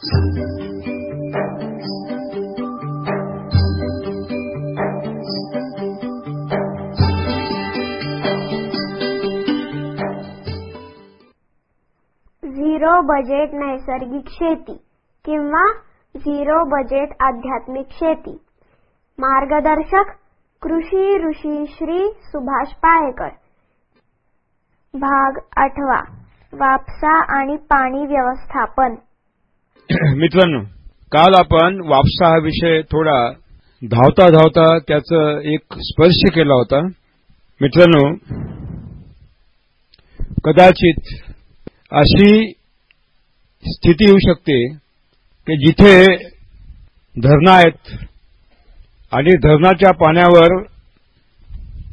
Zero budget नैसर्गिक शेती किंवा झिरो बजेट आध्यात्मिक शेती. मार्गदर्शक कृषी ऋषी श्री सुभाष पाळेकर. भाग आठवा. वापसा आणि पाणी व्यवस्थापन. मित्रांनो काल आपण वापसा हा विषय थोडा धावता धावता त्याचं एक स्पर्श केला होता. मित्रांनो कदाचित अशी स्थिती येऊ शकते की जिथे धरणं आहेत आणि धरणाच्या पाण्यावर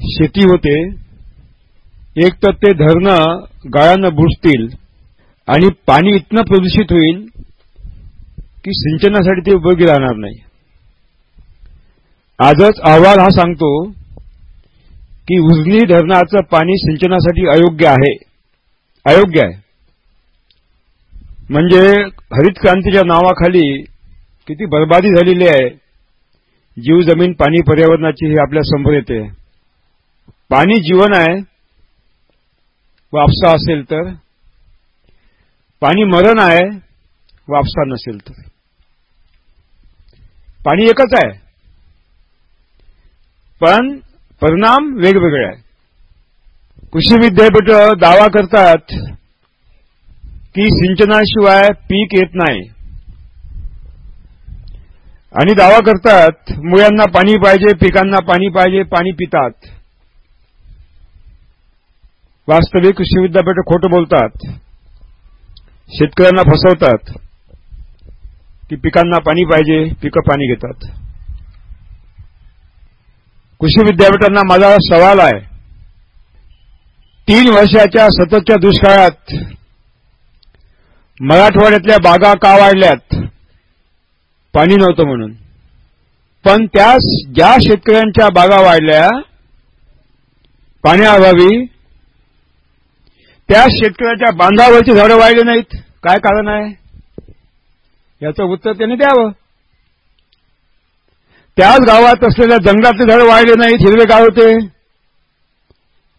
शेती होते एक तर ते धरणं गाळानं बुजतील आणि पाणी इतनं प्रदूषित होईल की सिंचनासाठी ते उपयोगी राहणार नाही. आजच अहवाल हा सांगतो की उजनी धरणाचं पाणी सिंचनासाठी अयोग्य आहे. अयोग्य आहे. म्हणजे हरित क्रांतीच्या नावाखाली किती बर्बादी झालेली आहे. जीव जमीन पाणी पर्यावरणाची हे आपल्यासमोर येते. पाणी जीवन आहे. वापसा असेल तर. पाणी मरण आहे. वापसा नसेल तर. पाणी एकच आहे. पण परिणाम वेगवेगळे आहे कृषी विद्यापीठ दावा करतात की सिंचनाशिवाय पीक येत नाही. आणि दावा करतात मुळ्यांना पाणी पाहिजे पिकांना पाणी पाहिजे पाणी पितात. वास्तविक कृषी विद्यापीठ खोटं बोलतात. शेतकऱ्यांना फसवतात. की पिकांना पाणी पाहिजे पिकं पाणी घेतात. कृषी विद्यापीठांना माझा सवाल आहे. तीन वर्षाच्या सततच्या दुष्काळात मराठवाड्यातल्या बागा का वाढल्यात? पाणी नव्हतं म्हणून. पण त्या ज्या शेतकऱ्यांच्या बागा वाढल्या पाण्याअभावी त्या शेतकऱ्याच्या बांधावरची झाडं वाढली नाहीत. काय कारण आहे? याचं उत्तर त्यांनी द्यावं. त्याच गावात असलेल्या जंगलातले झाडं वाढले नाहीत हिरवे गाव होते.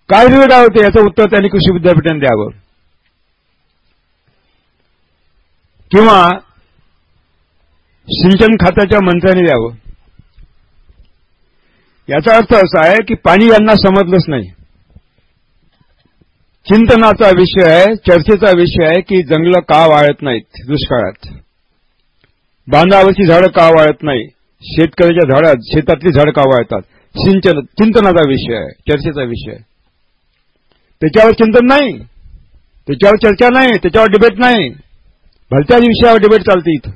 काय हिरवे गाव होते याचं उत्तर त्यांनी कृषी विद्यापीठाने द्यावं. किंवा सिंचन खात्याच्या मंत्र्याने द्यावं. याचा अर्थ असा आहे की पाणी यांना समजलंच नाही. चिंतनाचा विषय आहे चर्चेचा विषय आहे की जंगलं का वाळत नाहीत दुष्काळात. बांधावरची झाडं का वाळत नाही? शेतकऱ्याच्या झाडात शेतातली झाडं का वाळतात? सिंचन चिंतनाचा विषय आहे चर्चेचा विषय त्याच्यावर चिंतन नाही. त्याच्यावर चर्चा नाही त्याच्यावर डिबेट नाही. भलत्याच विषयावर डिबेट चालते इथं.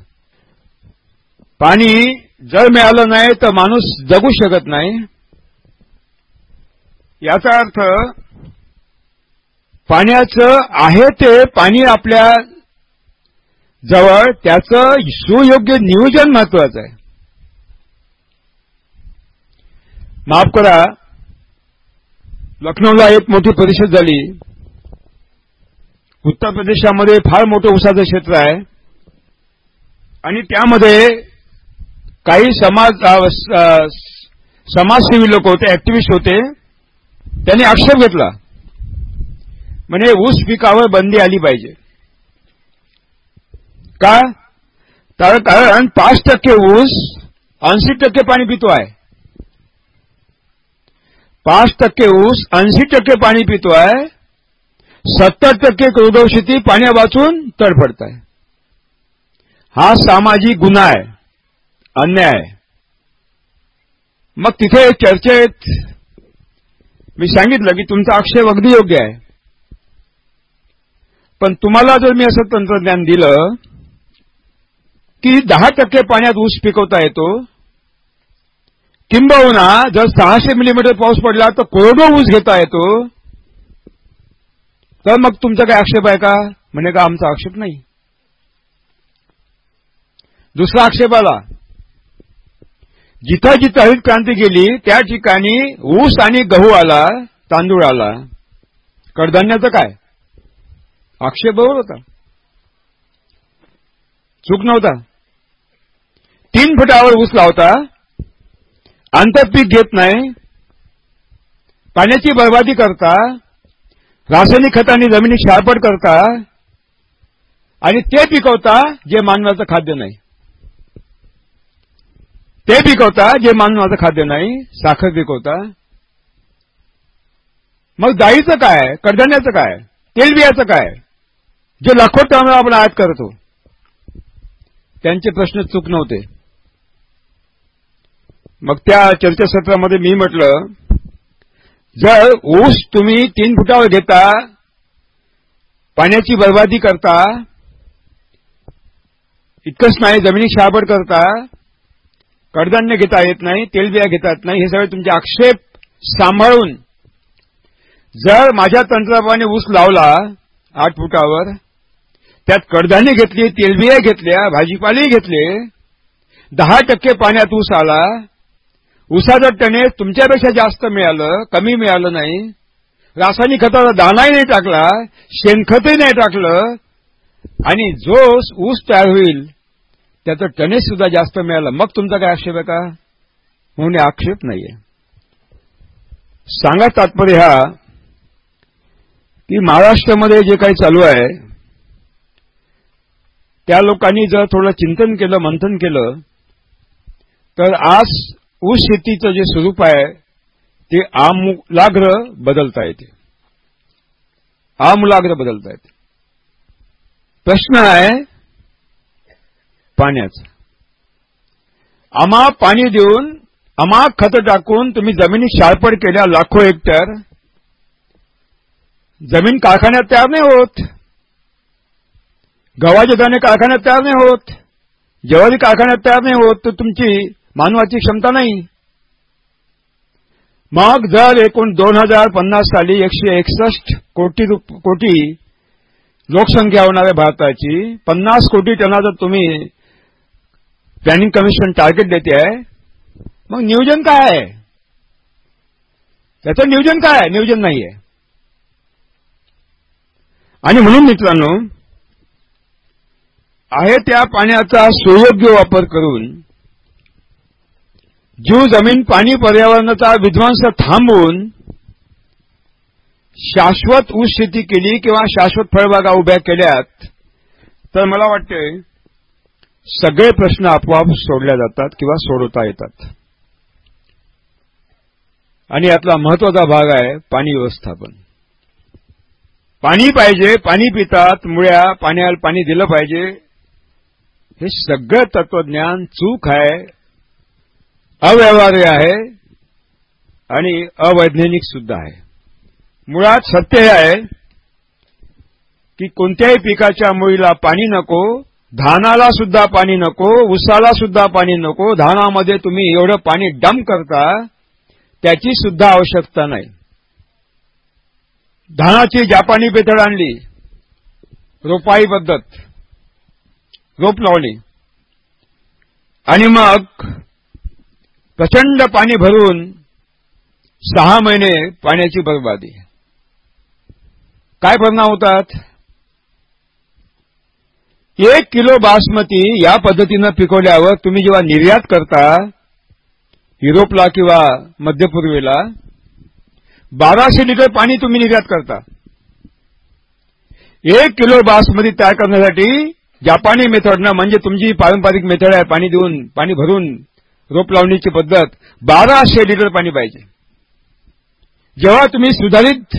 पाणी जर मिळालं नाही तर माणूस जगू शकत नाही. याचा अर्थ पाण्याचं आहे ते पाणी आपल्या जवळ त्याचं सुयोग्य नियोजन महत्वाचं आहे. माफ करा लखनौला एक मोठी परिषद झाली. उत्तर प्रदेशामध्ये फार मोठं उसाचं क्षेत्र आहे. आणि त्यामध्ये काही समाज समाजसेवी लोक होते ऍक्टिव्हिस्ट होते. त्यांनी आक्षेप घेतला. म्हणजे ऊस पिकावर बंदी आली पाहिजे. का कारण पाच टक्के ऊस ऐंशी टक्के पाणी पितो आहे. पाच टक्के ऊस ऐंशी टक्के पाणी पितो आहे. सत्तर टक्के शेती पाण्या वाचून तडफडत आहे. हा सामाजिक गुन्हा आहे. अन्याय मग तिथे चर्चेत मी सांगितलं की तुमचा आक्षेप अगदी योग्य आहे. पण तुम्हाला जर मी असं तंत्रज्ञान दिलं की दहा टक्के पाण्यात ऊस पिकवता येतो. किंबहुना जर सहाशे मिलीमीटर पाऊस पडला तर कोरडो ऊस घेता येतो. तर मग तुमचा काय आक्षेप आहे का? म्हणे का आमचा आक्षेप नाही. दुसरा आक्षेप आला. जिथं जिथं हरित क्रांती गेली त्या ठिकाणी ऊस आणि गहू आला तांदूळ आला. कडधान्याचं काय? आक्षेप बरोबर होता. चूक नव्हता. तीन फुटावर ऊस लावता आंतरपीक घेत नाही पाण्याची बर्बादी करता रासायनिक खतांनी जमिनी शारपट करता आणि ते पिकवता जे मानवाचं खाद्य नाही. ते पिकवता जे मानवाचं खाद्य नाही साखर पिकवता. मग डाळीचं काय? कडधान्याचं काय? तेलबियाचं काय? जे लाखो टन आपण आयात करतो. त्यांचे प्रश्न चूक नव्हते. मग त्या चर्चासत्रामध्ये मी म्हटलं जर ऊस तुम्ही तीन फुटावर घेता पाण्याची बर्बादी करता इतकंच नाही जमिनी शाबड करता कडधान्य घेता येत नाही तेलबिया घेता येत नाही हे सगळे तुमचे आक्षेप सांभाळून जर माझ्या तंत्राप्रमाणे ऊस लावला आठ फुटावर त्यात कडधान्य घेतली तेलबिया घेतल्या भाजीपालेही घेतले दहा टक्के पाण्यात ऊस आला उसाचं टणे तुमच्यापेक्षा जास्त मिळालं कमी मिळालं नाही. रासायनिक खताचा दाणाही नाही टाकला शेणखतही नाही टाकलं. आणि जो ऊस तयार होईल त्याचं टनेज सुद्धा जास्त मिळालं. मग तुमचा काय आक्षेप आहे का? म्हणून आक्षेप नाहीये. सांगा तात्पर्य हा की महाराष्ट्रामध्ये जे काही चालू आहे त्या लोकांनी जर थोडं चिंतन केलं मंथन केलं तर आज ऊस शेतीचं जे स्वरूप आहे ते आमूलाग्र बदलता येते. आमूलाग्र बदलता येते. प्रश्न आहे पाण्याचा. आम्हा पाणी देऊन आम्हा खत टाकून तुम्ही जमिनी शाळपड केल्या लाखो हेक्टर जमीन कारखान्यात तयार नाही होत. गव्हाचे दाणे कारखान्यात तयार नाही होत. जवारी कारखान्यात तयार नाही होत. तर तुमची मानवाची क्षमता नाही. मग जर एकूण दोन हजार पन्नास साली एकशे एकसष्ट कोटी कोटी लोकसंख्या होणाऱ्या भारताची पन्नास कोटी टनाचं तुम्ही प्लॅनिंग कमिशन टार्गेट देते आहे मग नियोजन काय आहे? त्याचं नियोजन काय आहे? नियोजन नाही आहे. आणि म्हणून मित्रांनो आहे त्या पाण्याचा सुयोग्य वापर करून जीव जमीन पाणी पर्यावरणाचा विध्वंस थांबवून शाश्वत ऊस शेती केली किंवा शाश्वत फळबागा उभ्या केल्यात तर मला वाटते सगळे प्रश्न आपोआप सोडल्या जातात किंवा सोडवता येतात. आणि यातला महत्त्वाचा भाग आहे पाणी व्यवस्थापन. पाणी पाहिजे पाणी पितात मुळ्या पाण्याला पाणी दिलं पाहिजे हे सगळं तत्वज्ञान चूक आहे. अव्यवहार्य आहे आणि अवैज्ञानिक सुद्धा आहे. मुळात सत्य हे आहे की कोणत्याही पिकाच्या मुळीला पाणी नको धानाला सुद्धा पाणी नको उसाला सुद्धा पाणी नको धानामध्ये तुम्ही एवढं पाणी डंप करता त्याची सुद्धा आवश्यकता नाही. धानाची जापानी पेथड आणली रोपाई पद्धत रोप लावली. आणि मग प्रचंड पाणी भरून सहा महिने पाण्याची बर्बादी. काय परिणाम होतात? एक किलो बासमती या पद्धतीनं पिकवल्यावर तुम्ही जेव्हा निर्यात करता युरोपला किंवा मध्यपूर्वेला बाराशे लिटर पाणी तुम्ही निर्यात करता. एक किलो बासमती तयार करण्यासाठी जापानी मेथडनं म्हणजे तुमची पारंपरिक मेथड आहे पाणी देऊन पाणी भरून रोप लावणीची पद्धत बाराशे लिटर पाणी पाहिजे. जेव्हा तुम्ही सुधारित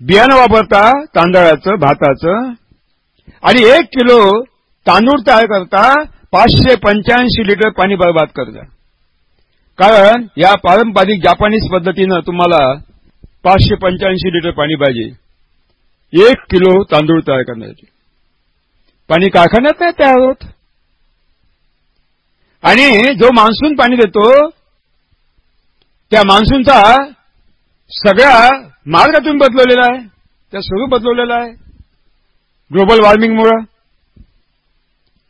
बियाणं वापरता तांदळाचं भाताचं आणि एक किलो तांदूळ तयार करता पाचशे पंच्याऐंशी लिटर पाणी बर्बाद करता. कारण या पारंपरिक जापानीज पद्धतीनं तुम्हाला पाचशे पंच्याऐंशी लिटर पाणी पाहिजे. एक किलो तांदूळ तयार करण्यासाठी. पाणी कारखान्यात नाही तयार होत. आणि जो मान्सून पाणी देतो त्या मान्सूनचा सगळा मार्ग तुम्ही बदलवलेला आहे. त्या स्वरूप बदलवलेला आहे. ग्लोबल वॉर्मिंगमुळं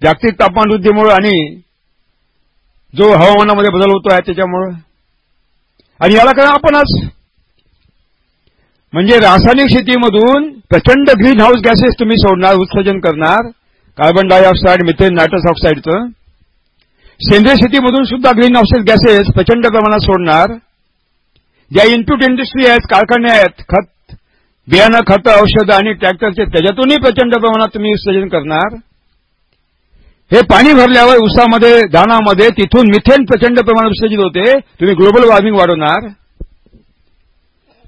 जागतिक तापमान वृद्धीमुळं आणि जो हवामानामध्ये बदल होतो आहे त्याच्यामुळं. आणि याला कारण आपणच. म्हणजे रासायनिक शेतीमधून प्रचंड ग्रीन हाऊस गॅसेस तुम्ही सोडणार उत्सर्जन करणार कार्बन डायऑक्साईड मिथेन नायट्रस ऑक्साईडचं सेंद्रिय शेतीमधून सुद्धा ग्रीन हाऊसेस गॅसेस प्रचंड प्रमाणात सोडणार. ज्या इनपुट इंडस्ट्री आहेत कारखाने आहेत खत बियाणं खतं औषधं आणि ट्रॅक्टरचे त्याच्यातूनही प्रचंड प्रमाणात तुम्ही उत्सर्जन करणार. हे पाणी भरल्यावर उसामध्ये धानामध्ये तिथून मिथेन प्रचंड प्रमाणात उत्सर्जित होते. तुम्ही ग्लोबल वॉर्मिंग वाढवणार.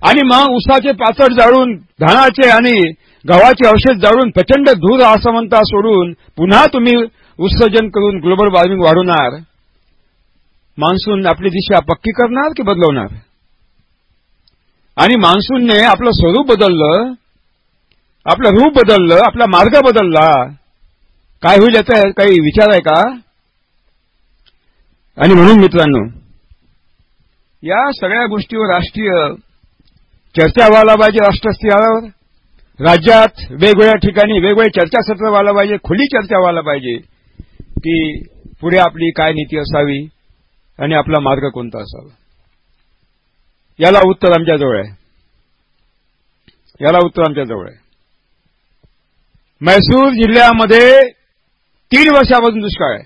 आणि मग उसाचे पाचट जाळून धानाचे आणि गव्हाचे औषध जाळून प्रचंड धूर असमंता सोडून पुन्हा तुम्ही उत्सर्जन करून ग्लोबल वॉर्मिंग वाढवणार मान्सून आपली दिशा पक्की करणार की बदलवणार? आणि मान्सूनने आपलं स्वरूप बदललं आपलं रूप बदललं आपला मार्ग बदलला. काय होईल याचा काही विचार आहे का? आणि म्हणून मित्रांनो या सगळ्या गोष्टीवर राष्ट्रीय चर्चा व्हायला पाहिजे राष्ट्रस्तरावर राज्यात वेगवेगळ्या ठिकाणी वेगवेगळे चर्चासत्र व्हायला पाहिजे खुली चर्चा व्हायला पाहिजे. की पुढे आपली काय नीती असावी आणि आपला मार्ग कोणता असावा? याला उत्तर आमच्याजवळ आहे. याला उत्तर आमच्याजवळ आहे. मैसूर जिल्ह्यामध्ये तीन वर्षापासून दुष्काळ आहे.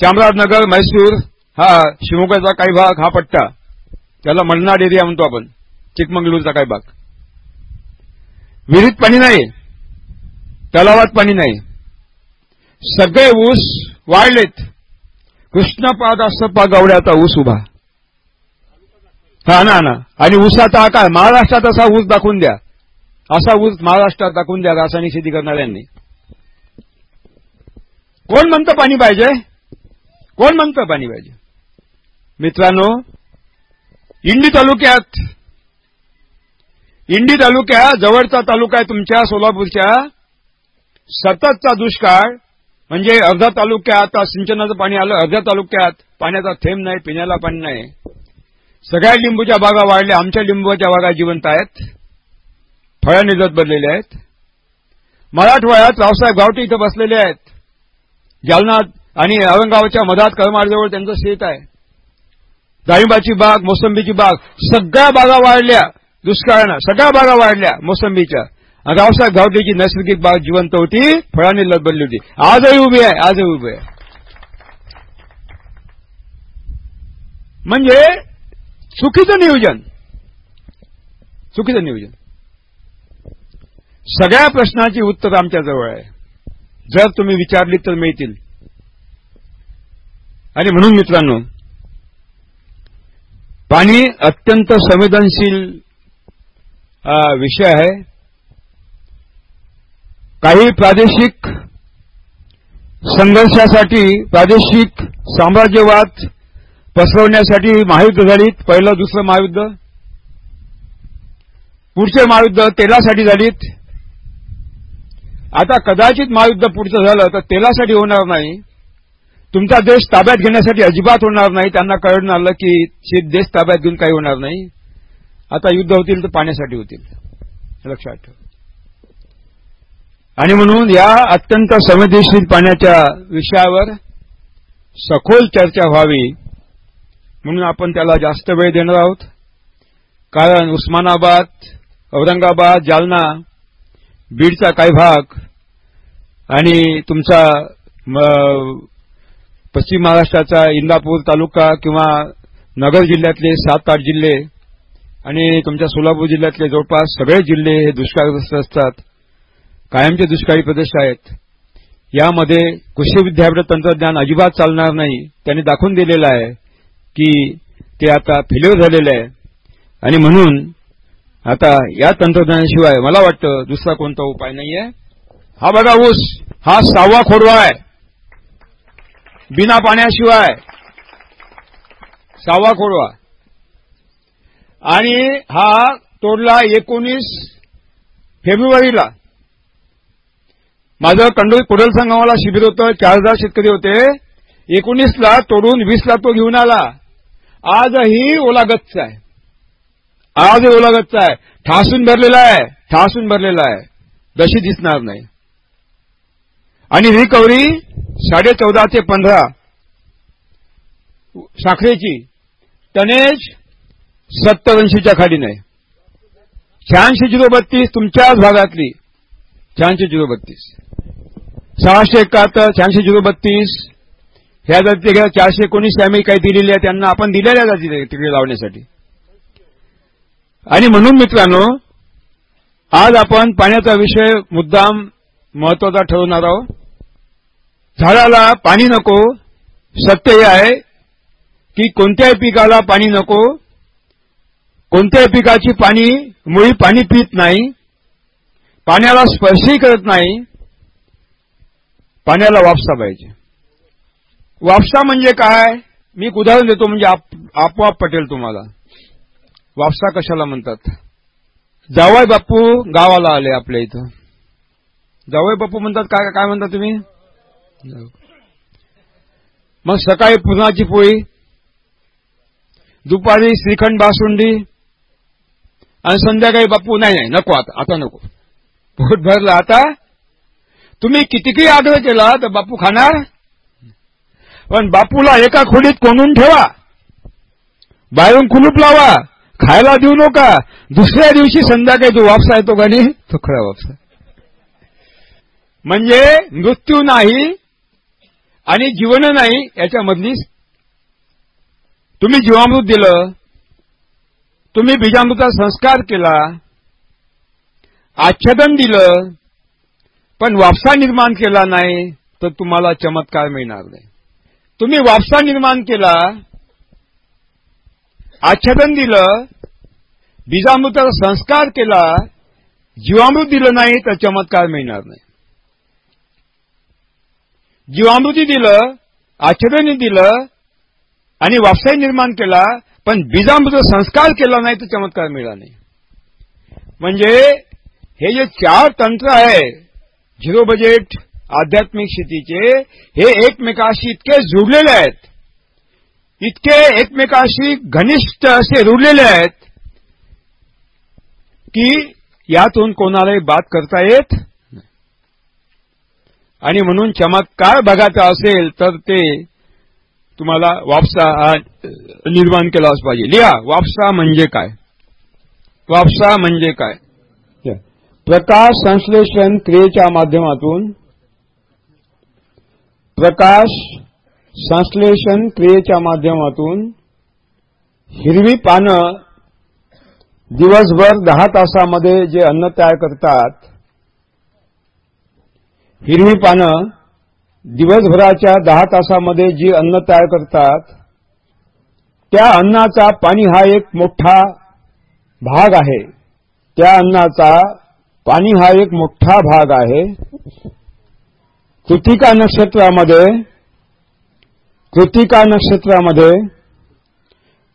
चामराजनगर मैसूर हा शिवमोगाचा काही भाग हा पट्टा त्याला मलनाड एरिया म्हणतो आपण चिकमंगलूरचा काही भाग. विहिरीत पाणी नाही तलावात पाणी नाही सगळे ऊस वाढलेत कृष्णपाद असप्पा गवड्याचा ऊस उभा. हा ना ना. आणि ऊसाचा आकार महाराष्ट्रात असा ऊस दाखवून द्या. असा ऊस महाराष्ट्रात दाखवून द्या रासायनिक शेती करणाऱ्यांनी. कोण म्हणतं पाणी पाहिजे? कोण म्हणतं पाणी पाहिजे? मित्रांनो इंडी तालुक्यात इंडी तालुक्यात जवळचा तालुका आहे तुमच्या सोलापूरच्या. सततचा दुष्काळ म्हणजे अर्धा तालुक्यात आता सिंचनाचं पाणी आलं अर्ध्या तालुक्यात पाण्याचा थेंब नाही पिण्याला पाणी नाही. सगळ्या लिंबूच्या बागा वाढल्या आमच्या लिंबूच्या बागा जिवंत आहेत. फळ्या निजत बदलेल्या आहेत. मराठवाड्यात रावसाहेब गावठी इथं बसलेले आहेत. जालना आणि औरंगाबादच्या मधात करमाडजवळ त्यांचं शेत आहे. डाळिंबाची बाग मोसंबीची बाग सगळ्या बागा वाढल्या. दुष्काळानं सगळ्या बागा वाढल्या मोसंबीच्या. आणि रावसाहेब गावठीची नैसर्गिक बाग जिवंत होती फळांनी लत होती. आजही उभी आहे आजही उभी आहे. म्हणजे चुकीचं नियोजन. चुकीचं नियोजन. सगळ्या प्रश्नाची उत्तर आमच्याजवळ आहे. जर तुम्ही विचारली तर मिळतील. आणि म्हणून मित्रांनो पाणी अत्यंत संवेदनशील विषय आहे. काही प्रादेशिक संघर्षासाठी प्रादेशिक साम्राज्यवाद पसरवण्यासाठी महायुद्ध झालीत. पहिलं दुसरं महायुद्ध. पुढचे महायुद्ध तेलासाठी झालीत. आता कदाचित महायुद्ध पुढचं झालं तर तेलासाठी होणार नाही. तुमचा देश ताब्यात घेण्यासाठी अजिबात होणार नाही. त्यांना कळून आलं की देश ताब्यात घेऊन काही होणार नाही. आता युद्ध होतील तर पाण्यासाठी होतील. लक्षात ठेव. आणि म्हणून या अत्यंत संवेदनशील पाण्याच्या विषयावर सखोल चर्चा व्हावी म्हणून आपण त्याला जास्त वेळ देणार आहोत. कारण उस्मानाबाद औरंगाबाद जालना बीडचा काही भाग आणि तुमचा पश्चिम महाराष्ट्राचा इंदापूर तालुका किंवा नगर जिल्ह्यातले सात आठ जिल्हे आणि तुमच्या सोलापूर जिल्ह्यातले जवळपास सगळे जिल्हे हे दुष्काळग्रस्त असतात. कायमचे दुष्काळी प्रदेश आहेत. यामध्ये कृषी विद्यापीठ तंत्रज्ञान अजिबात चालणार नाही. त्यांनी दाखवून दिलेलं आहे की ते आता फेल्युअर झालेलं आहे. आणि म्हणून आता या तंत्रज्ञानाशिवाय मला वाटतं दुसरा कोणता उपाय नाहीये. हा बघा ऊस. हा सहावा खोडवा आहे. बिना पाण्याशिवाय. सहावा खोडवा. आणि हा तोडला एकोणीस फेब्रुवारीला. माझं कंडोळी कुडल संगमाला शिबिर होतं चार हजार शेतकरी होते. एकोणीसला तोडून वीसला तो घेऊन आला. आजही ओलागतचा आहे. आजही ओलागतचा आहे. ठासून भरलेला आहे. ठासून भरलेला आहे. दशी दिसणार नाही. आणि रिकव्हरी साडे चौदा ते पंधरा. साखरेची. टनेज सत्तर ऐंशीच्या खाली नाही शहाऐंशी झिरो बत्तीस तुमच्याच भागातली. शहाऐंशी झिरो बत्तीस. सहाशे एकाहत्तर शहाऐंशी झिरो बत्तीस. ह्या जाती चारशे एकोणीस आम्ही काही दिलेली आहे त्यांना आपण दिलेल्या जाती तिकडे लावण्यासाठी. आणि म्हणून मित्रांनो आज आपण पाण्याचा विषय मुद्दाम महत्त्वाचा ठरवणार आहोत. झाडाला पाणी नको सत्य हे आहे की कोणत्याही पिकाला पाणी नको. कोणत्याही पिकाची पाणी मुळी पाणी पित नाही. पाण्याला स्पर्शही करत नाही पाण्याला वापसा पाहिजे. वापसा म्हणजे काय? मी एक उदाहरण देतो म्हणजे आपोआप पटेल तुम्हाला. वापसा कशाला म्हणतात? जावय बापू गावाला आले आपल्या इथं. जावय बापू म्हणतात काय काय म्हणता तुम्ही? मग सकाळी पुरणाची पोळी दुपारी श्रीखंड बासुंडी आणि संध्याकाळी बापू नाही नाही नको आता आता नको. पोट भरलं आता? तुम्ही कितीही आग्रह केला तर बापू खाणार? पण बापूला एका खोलीत कोणून ठेवा. बाहेरून कुलूप लावा. खायला देऊ नका. दुसऱ्या दिवशी संध्याकाळी जो वापसा येतो का नाही तो खरा वापसा. म्हणजे मृत्यू नाही आणि जीवन नाही याच्यामधली तुम्ही जीवामृत दिलं तुम्ही बीजामृता संस्कार केला आच्छादन दिलं पण वापसा निर्माण केला नाही तर तुम्हाला चमत्कार मिळणार नाही. तुम्ही वापसा निर्माण केला आच्छादन दिलं बीजामृताचा संस्कार केला जीवामृत दिलं नाही तर चमत्कार मिळणार नाही. जीवामृती दिलं आच्छादन दिलं आणि वापसाही निर्माण केला पण बीजामृत संस्कार केला नाही तर चमत्कार मिळाला नाही. म्हणजे हे जे चार तंत्र आहे झिरो बजेट आध्यात्मिक शेतीचे हे एकमेकाशी इतके जुळलेले आहेत. इतके एकमेकाशी घनिष्ठ असे रुळलेले आहेत की यातून कोणालाही बात करता येत आणि म्हणून चमत्कार बघायचा असेल तर ते तुम्हाला वापसा निर्माण केलाच पाहिजे. लिहा वापसा म्हणजे काय? वापसा म्हणजे काय? प्रकाश संश्लेषण क्रियेच्या माध्यमातून प्रकाश संश्लेषण क्रियेच्या माध्यमातून हिरवी पानं दिवसभर दहा तासामध्ये जे अन्न तयार करतात हिरवी पानं दिवसभराच्या दहा तासामध्ये जी अन्न तयार करतात त्या अन्नाचा पाणी हा एक मोठा भाग आहे. त्या अन्नाचा पाणी हा एक मोठा भाग आहे. कृतिका नक्षत्रामध्ये कृतिका नक्षत्रामध्ये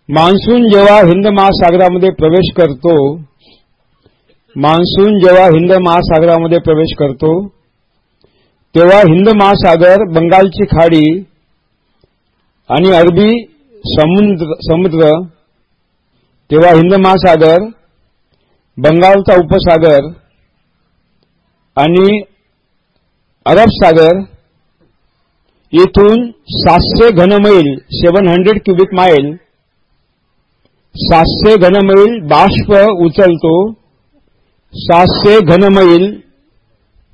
मान्सून जेव्हा हिंद महासागरामध्ये प्रवेश करतो मान्सून जेव्हा हिंद महासागरामध्ये प्रवेश करतो तेव्हा हिंद महासागर बंगालची खाडी आणि अरबी समुद्र समुद्र तेव्हा हिंद महासागर बंगालचा उपसागर आणि अरब सागर येथून सातशे घनमैल सेव्हन हंड्रेड क्युबिक माईल सातशे घनमैल बाष्प उचलतो सातशे घनमैल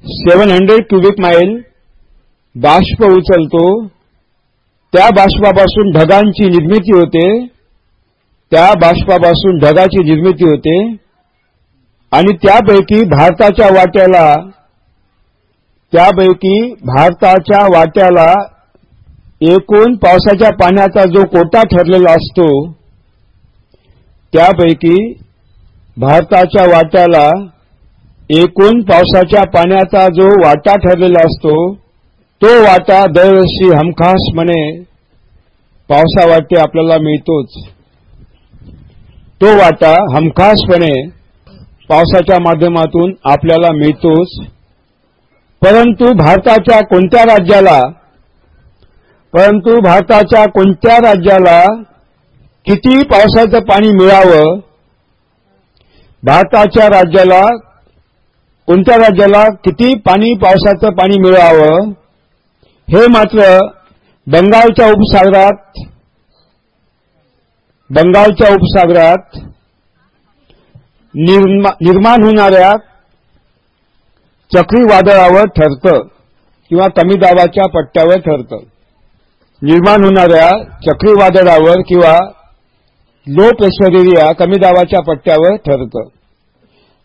सेव्हन हंड्रेड क्युबिक माईल बाष्प उचलतो. त्या बाष्पापासून ढगांची निर्मिती होते. त्या बाष्पापासून ढगाची निर्मिती होते. आणि त्यापैकी भारताच्या वाट्याला त्यापैकी भारताच्या वाट्याला एकूण पावसाच्या पाण्याचा जो कोटा ठरलेला असतो त्यापैकी भारताच्या वाट्याला एकूण पावसाच्या पाण्याचा जो वाटा ठरलेला असतो तो वाटा दरवर्षी हमखासपणे पावसा वाटे आपल्याला मिळतोच. तो वाटा हमखासपणे पावसाच्या माध्यमातून आपल्याला मिळतोच. परंतु भारताच्या कोणत्या राज्याला परंतु भारताच्या कोणत्या राज्याला किती पावसाचं पाणी मिळावं? भारताच्या राज्याला कोणत्या राज्याला किती पाणी पावसाचं पाणी मिळावं? हे मात्र बंगालच्या उपसागरात बंगालच्या उपसागरात निर्माण होणाऱ्या चक्रीवादळावर ठरतं किंवा कमी दाबाच्या पट्ट्यावर ठरतं. निर्माण होणाऱ्या चक्रीवादळावर किंवा लो प्रेशर एरिया कमी दाबाच्या पट्ट्यावर ठरतं.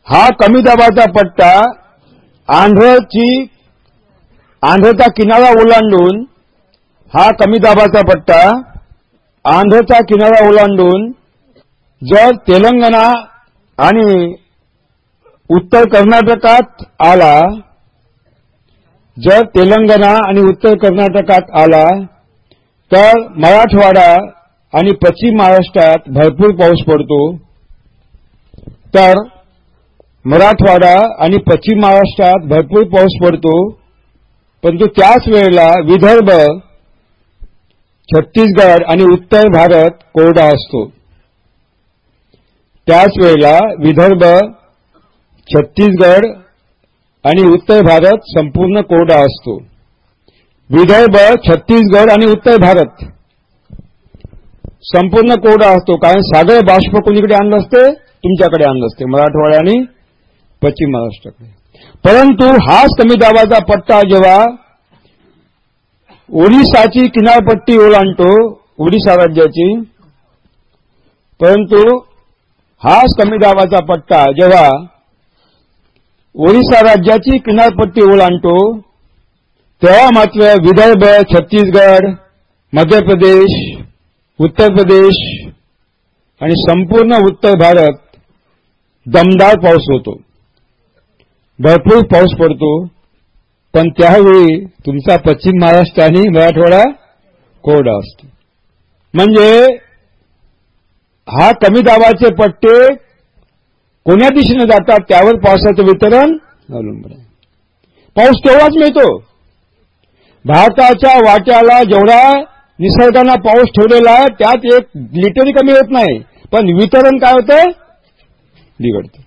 हा कमी दाबाचा पट्टा आंध्रची आंध्रचा किनारा ओलांडून हा कमी दाबाचा पट्टा आंध्रचा किनारा ओलांडून जर तेलंगणा आणि उत्तर कर्नाटकात आला जर तेलंगणा आणि उत्तर कर्नाटकात आला तर मराठवाडा आणि पश्चिम महाराष्ट्रात भरपूर पाऊस पडतो. तर मराठवाडा आणि पश्चिम महाराष्ट्रात भरपूर पाऊस पडतो. परंतु त्याच वेळेला विदर्भ छत्तीसगड आणि उत्तर भारत कोरडा असतो. त्याच वेळेला विदर्भ छत्तीसगड आणि उत्तर भारत संपूर्ण कोरडा असतो. विदर्भ छत्तीसगड आणि उत्तर भारत संपूर्ण कोरडा असतो. कारण सागर बाष्प कोणीकडे आणलं असते? तुमच्याकडे आणलं असते मराठवाडा आणि पश्चिम महाराष्ट्राकडे. परंतु हाच कमी दाबाचा पट्टा जेव्हा ओडिसाची किनारपट्टी ओलांडतो ओडिसा राज्याची परंतु हाच कमी दाबाचा पट्टा. जेव्हा ओडिसा राज्याची किनारपट्टी ओलांडतो तेव्हा मात्र विदर्भ छत्तीसगड मध्य प्रदेश उत्तर प्रदेश आणि संपूर्ण उत्तर भारत दमदार पाऊस होतो. भरपूर पाऊस पडतो पण त्यावेळी तुमचा पश्चिम महाराष्ट्र आणि मराठवाडा कोरडा असतो. म्हणजे हा कमी दाबाचे पट्टे कोण्या दिशेने जातात त्यावर पावसाचं वितरण अवलंबून आहे. पाऊस तेव्हाच मिळतो. भारताच्या वाट्याला जेवढा निसर्गानं पाऊस ठेवलेला आहे त्यात एक लिटरही कमी होत नाही. पण वितरण काय होतं? बिघडतं.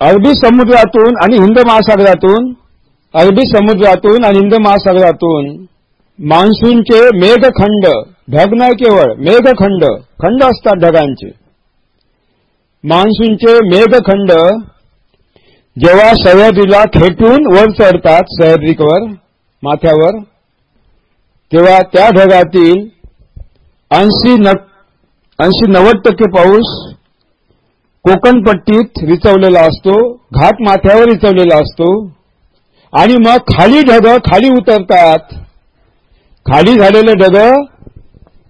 अरबी समुद्रातून आणि हिंद महासागरातून अरबी समुद्रातून आणि हिंद महासागरातून मान्सूनचे मेघखंड ढग नाही केवळ मेघखंड खंड असतात ढगांचे. मान्सूनचे मेघखंड जेव्हा सह्याद्रीला खेटून वर चढतात सह्याद्रीवर माथ्यावर तेव्हा त्या ढगातील ऐंशी ऐंशी नव्वद टक्के पाऊस कोकणपट्टीत रिचवलेला असतो घाट माथ्यावर रिचवलेला असतो आणि मग खाली ढग खाली उतरतात. खाली झालेले ढग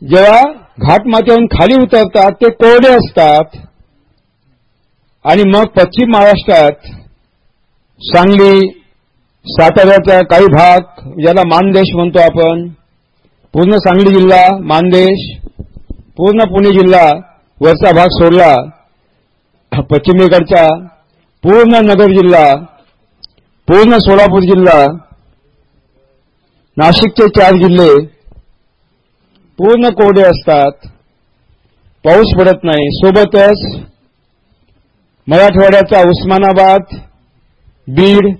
जेव्हा घाटमाथ्याहून खाली उतरतात ते कोरडे असतात. आणि मग पश्चिम महाराष्ट्रात सांगली साताऱ्याचा काही भाग ज्याला मानदेश म्हणतो आपण पूर्ण सांगली जिल्हा मानदेश पूर्ण पुणे जिल्हा वरचा भाग सोडला पश्चिमेकडचा पूर्ण नगर जिल्हा पूर्ण सोलापूर जिल्हा नाशिकचे चार जिल्हे पूर्ण कोरडे असतात. पाऊस पडत नाही. सोबतच मराठवाड्याचा उस्मानाबाद बीड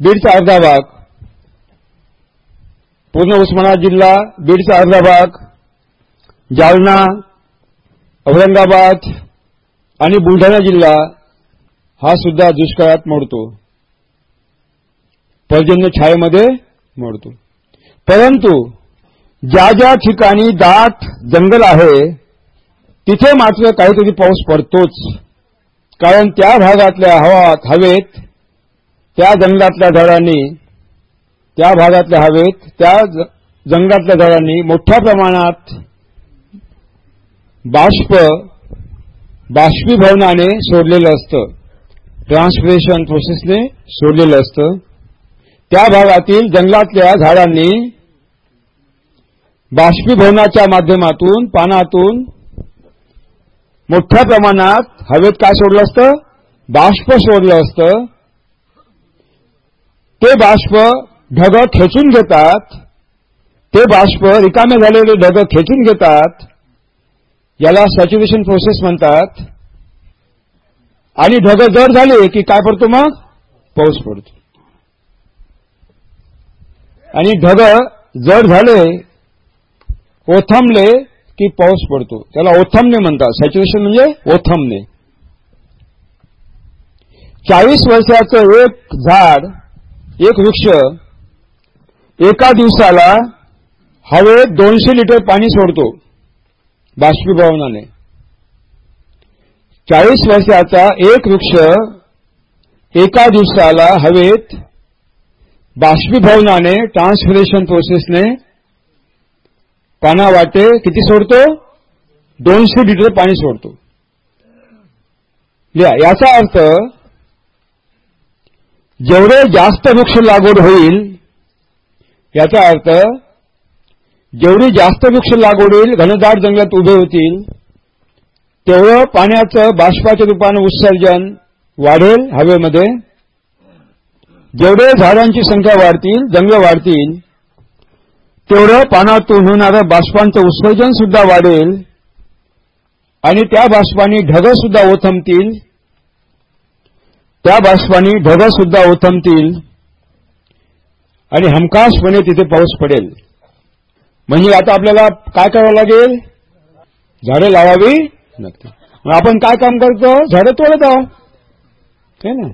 बीडचा अर्धा भाग पूर्ण उस्मानाबाद जिल्हा बीडचा अर्धा भाग जालना औरंगाबाद आणि बुलढाणा जिल्हा हा सुद्धा दुष्काळात मोडतो. पर्जन्य छायेमध्ये मोडतो. परंतु ज्या ज्या ठिकाणी दाट जंगल आहे तिथे मात्र काहीतरी पाऊस पडतोच. कारण त्या भागातल्या हवात हवेत त्या जंगलातल्या झाडांनी त्या भागातल्या हवेत त्या जंगलातल्या झाडांनी मोठ्या प्रमाणात बाष्प बाष्पीभवनाने सोडलेलं असतं. ट्रान्सपिरेशन प्रोसेसने सोडलेलं असतं. त्या भागातील जंगलातल्या झाडांनी बाष्पीभवनाच्या माध्यमातून पानातून मोठ्या प्रमाणात हवेत काय सोडलं असतं? बाष्प सोडलं असतं. ते बाष्प ढग खेचून घेतात. ते बाष्प रिकामे झालेले ढग खेचून घेतात. याला सॅच्युरेशन प्रोसेस म्हणतात. आणि ढग जड झाले की काय पडतो मग? पाऊस पडतो. आणि ढग जड झाले ओथमले की पाऊस पडतो. त्याला ओथमने म्हणतात. सॅच्युरेशन म्हणजे ओथमने. चाळीस वर्षाचं एक झाड एक वृक्ष एका दिवसाला हवेत दोनशे लिटर पाणी सोडतो. बाष्पीभवनाने. चाळीस वर्षाचा एक वृक्ष एका दिवसाला हवेत बाष्पीभवनाने ट्रान्सफरेशन प्रोसेसने पाना वाटे किती सोडतो? दोनशे लिटर पाणी सोडतो. लिहा याचा अर्थ जेवढे जास्त वृक्ष लागवड होईल याचा अर्थ जेवढी जास्त वृक्ष लागवड होईल घनदाट जंगलात उभे होतील तेवढं पाण्याचं बाष्पाच्या रूपानं उत्सर्जन वाढेल हवेमध्ये. जेवढे झाडांची संख्या वाढतील जंगल वाढतील तेवढं पानातून होणारं बाष्पांचं उत्सर्जन सुद्धा वाढेल. आणि त्या बाष्पानी ढगं सुद्धा ओथंबतील त्या बाष्पानी ढगं सुद्धा ओथंबतील आणि हमखासपणे तिथे पाऊस पडेल. म्हणजे आता आपल्याला काय करावं लागेल? झाडं लावावी नक्की मग आपण काय काम करतो? झाडं तोडत आहोत. ना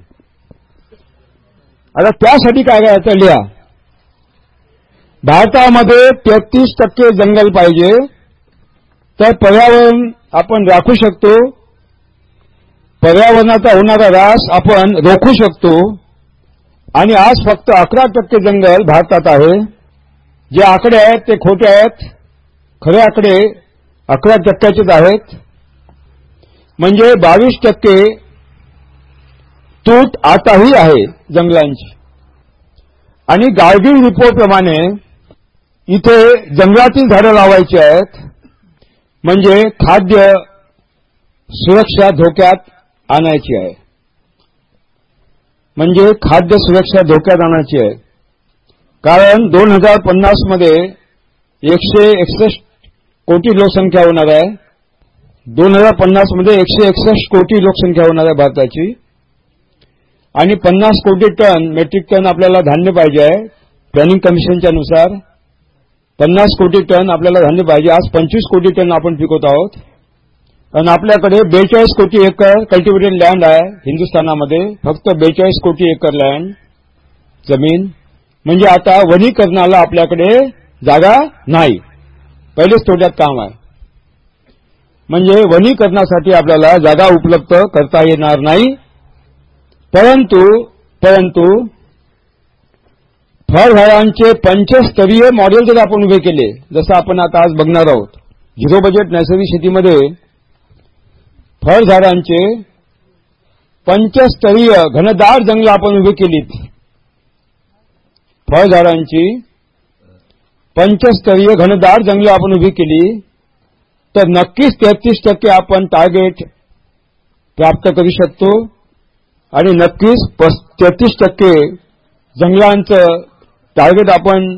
आता त्यासाठी काय करायचं लिहा. भारतामध्ये तेहतीस टक्के जंगल पाहिजे. तर पर्यावरण आपण राखू शकतो. पर्यावरणाचा होणारा ऱ्हास आपण रोखू शकतो. आणि आज फक्त अकरा टक्के जंगल भारतात आहे. जे आकडे आहेत ते खोटे आहेत. खरे आकडे अकरा टक्क्याचेच आहेत. म्हणजे बावीस टक्के तूट आताही आहे जंगलांची. आणि गार्गिन रिपोर्टप्रमाणे इथे जंगलातील झाडं लावायची आहेत. म्हणजे खाद्य सुरक्षा धोक्यात आणायची आहे. म्हणजे खाद्य सुरक्षा धोक्यात आणायची आहे. कारण दोन हजार पन्नासमध्ये एकशे एकसष्ट कोटी लोकसंख्या होणार आहे. दोन हजार पन्नासमध्ये एकशे एकसष्ट कोटी लोकसंख्या होणार आहे भारताची. आणि पन्नास कोटी टन मेट्रिक टन आपल्याला धान्य पाहिजे आहे. प्लॅनिंग कमिशनच्या नुसार. पन्नास कोटी टन आपल्याला धान्य पाहिजे. आज पंचवीस कोटी टन आपण पिकवत आहोत. आणि आपल्याकडे बेचाळीस कोटी एकर कल्टिवेटेड लँड आहे हिंदुस्थानामध्ये. फक्त बेचाळीस कोटी एकर लँड जमीन. म्हणजे आता वनीकरणाला आपल्याकडे जागा नाही. पहिलेच तोट्यात काम आहे. म्हणजे वनीकरणासाठी आपल्याला जागा उपलब्ध करता येणार नाही. परंतु परंतु फळझाडांचे पंचस्तरीय मॉडेल जर आपण उभे केले जसं आपण आता आज बघणार आहोत झिरो बजेट नैसर्गिक शेतीमध्ये फळझाडांचे पंचस्तरीय घनदार जंगल आपण उभी केलीत. फळझाडांची पंचस्तरीय घनदार जंगल आपण उभी केली तर नक्कीच तेहतीस टक्के आपण टार्गेट प्राप्त करू शकतो. आणि नक्कीच तेहतीस टक्के जंगलांचं टार्गेट आपण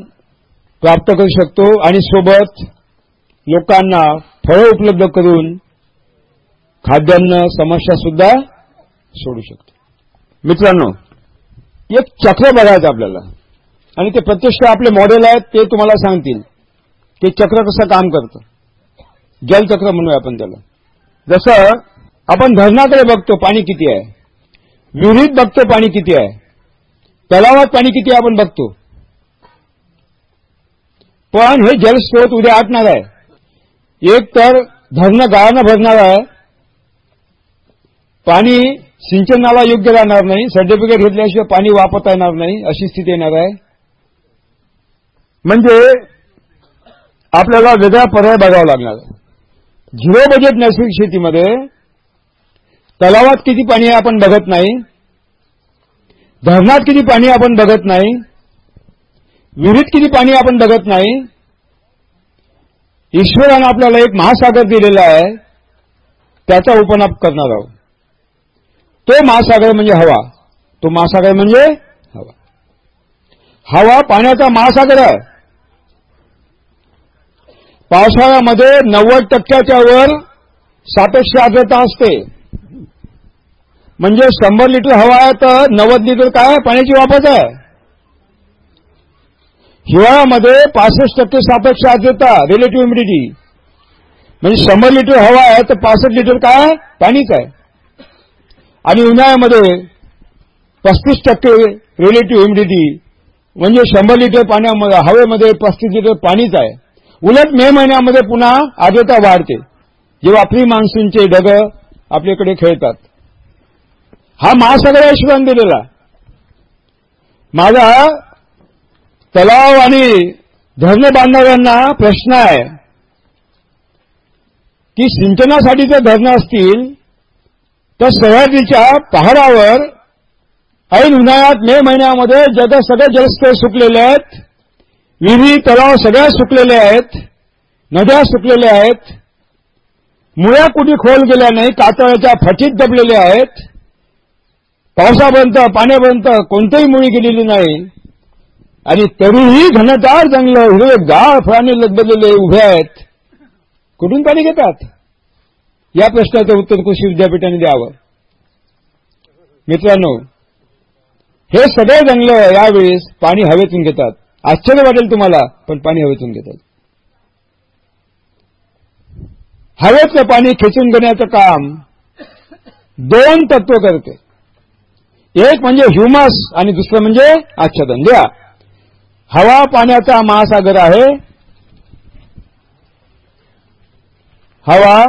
प्राप्त करू शकतो आणि सोबत लोकांना फळं उपलब्ध करून खाद्यान्न समस्या सुद्धा सोडू शकतो. मित्रांनो एक चक्र बघायचं आपल्याला. आणि ते प्रत्यक्ष आपले मॉडेल आहेत ते तुम्हाला सांगतील ते चक्र कसं काम करतं. जलचक्र म्हणूया आपण त्याला. जसं आपण धरणाकडे बघतो पाणी किती आहे. विहिरीत बघतो पाणी किती आहे. तलावात पाणी किती आहे आपण बघतो. पण हे जलस्रोत उद्या आटणार आहे. एक तर धरणं गाळानं भरणार आहे. पाणी सिंचनाला योग्य राहणार नाही. सर्टिफिकेट घेतल्याशिवाय पाणी वापरता येणार नाही अशी स्थिती येणार आहे. म्हणजे आपल्याला वेगळा पर्याय बघावा लागणार. झिरो बजेट नैसर्गिक शेतीमध्ये तलावात किती पाणी आहे आपण बघत नाही धरणात किती पाणी आपण बघत नाही विहिरीत किती पाणी आपण बघत नाही? ईश्वरानं आपल्याला एक महासागर दिलेला आहे. त्याचा उपनाप करणार आहोत. तो महासागर म्हणजे हवा. तो महासागर म्हणजे हवा. हवा पाण्याचा महासागर आहे. पावसाळ्यामध्ये नव्वद टक्क्याच्या वर सापेक्ष आर्द्रता असते. म्हणजे शंभर लिटर हवा आहे तर नव्वद लिटर काय? पाण्याची वापस आहे. हिवाळ्यामध्ये पासष्ट टक्के सापेक्ष आर्द्रता रिलेटिव्ह ह्युमिडिटी म्हणजे शंभर लिटर हवा आहे तर पासष्ट लिटर काय? पाणीच आहे. आणि उन्हाळ्यामध्ये पस्तीस टक्के रिलेटिव्ह ह्युमिडिटी म्हणजे शंभर लिटर पाण्यामध्ये हवेमध्ये पस्तीस लिटर पाणीच आहे. उलट मे महिन्यामध्ये पुन्हा आर्द्रता वाढते. जेव्हा प्री मान्सूनचे ढग आपल्याकडे खेळतात. हा महासागर ईश्वरान दिलेला माझा तलाव आणि धरणे बांधणाऱ्यांना प्रश्न आहे की सिंचनासाठी जर धरणं असतील तर सह्याद्रीच्या पहाडावर ऐन उन्हाळ्यात मे महिन्यामध्ये जगात सगळे जलस्तर सुकलेले आहेत विहिरी तलाव सगळ्या सुकलेले आहेत नद्या सुकलेल्या आहेत मुळ्या कुठे खोल गेल्या नाही कातळाच्या फटीत दबलेल्या आहेत पावसापर्यंत पाण्यापर्यंत कोणतीही मुळी गेलेली नाही. आणि तरीही घनदार जंगल हिरवे गाळ फळाने लगबलेले उभे आहेत. कुठून पाणी घेतात? या प्रश्नाचं उत्तर कृषी विद्यापीठाने द्यावं. मित्रांनो हे सगळे जंगल यावेळेस पाणी हवेतून घेतात. आश्चर्य वाटेल तुम्हाला पण पाणी हवेतून घेतात. हवेतलं पाणी खेचून घेण्याचं काम दोन तत्व करते. एक म्हणजे ह्युमस आणि दुसरं म्हणजे आच्छादन. द्या. हवा पाण्याचा महासागर आहे. हवा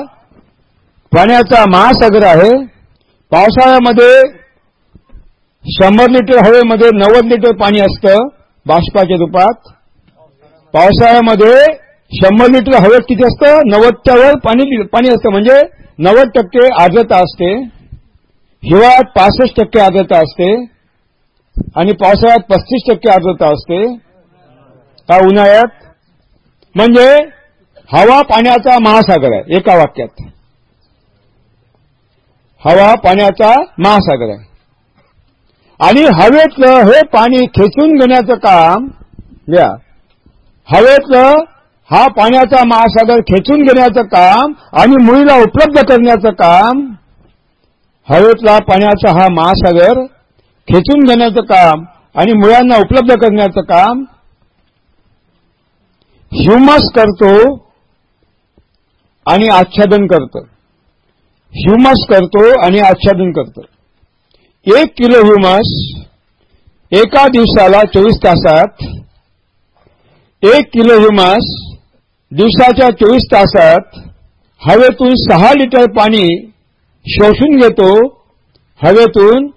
पाण्याचा महासागर आहे. पावसाळ्यामध्ये शंभर लिटर हवेमध्ये नव्वद लिटर पाणी असतं बाष्पाच्या रूपात. पावसाळ्यामध्ये शंभर लिटर हवेत किती असतं? नव्वदच्या वर पाणी पाणी असतं. म्हणजे नव्वद टक्के आर्द्रता असते. हिवाळ्यात पासष्ट टक्के आर्द्रता असते. आणि पावसाळ्यात पस्तीस टक्के आर्द्रता असते. का उन्हाळ्यात? म्हणजे हवा पाण्याचा महासागर आहे एका वाक्यात. हवा पाण्याचा महासागर आहे. आणि हवेतलं हे पाणी खेचून घेण्याचं काम या हवेतलं हा पाण्याचा महासागर खेचून घेण्याचं काम आणि मुळीला उपलब्ध करण्याचं काम हवेतला पाण्याचा हा महासागर खेचून घेण्याचं काम आणि मुळांना उपलब्ध करण्याचं काम ह्युमस करतो आणि आच्छादन करतो. ह्युमस करतो आणि आच्छादन करतो. एक किलो ह्युमस एका दिवसाला चोवीस तासात एक किलो ह्युमस दिवसाच्या चोवीस तासात हवेतून सहा लिटर पाणी शोषून घेतो हवेतून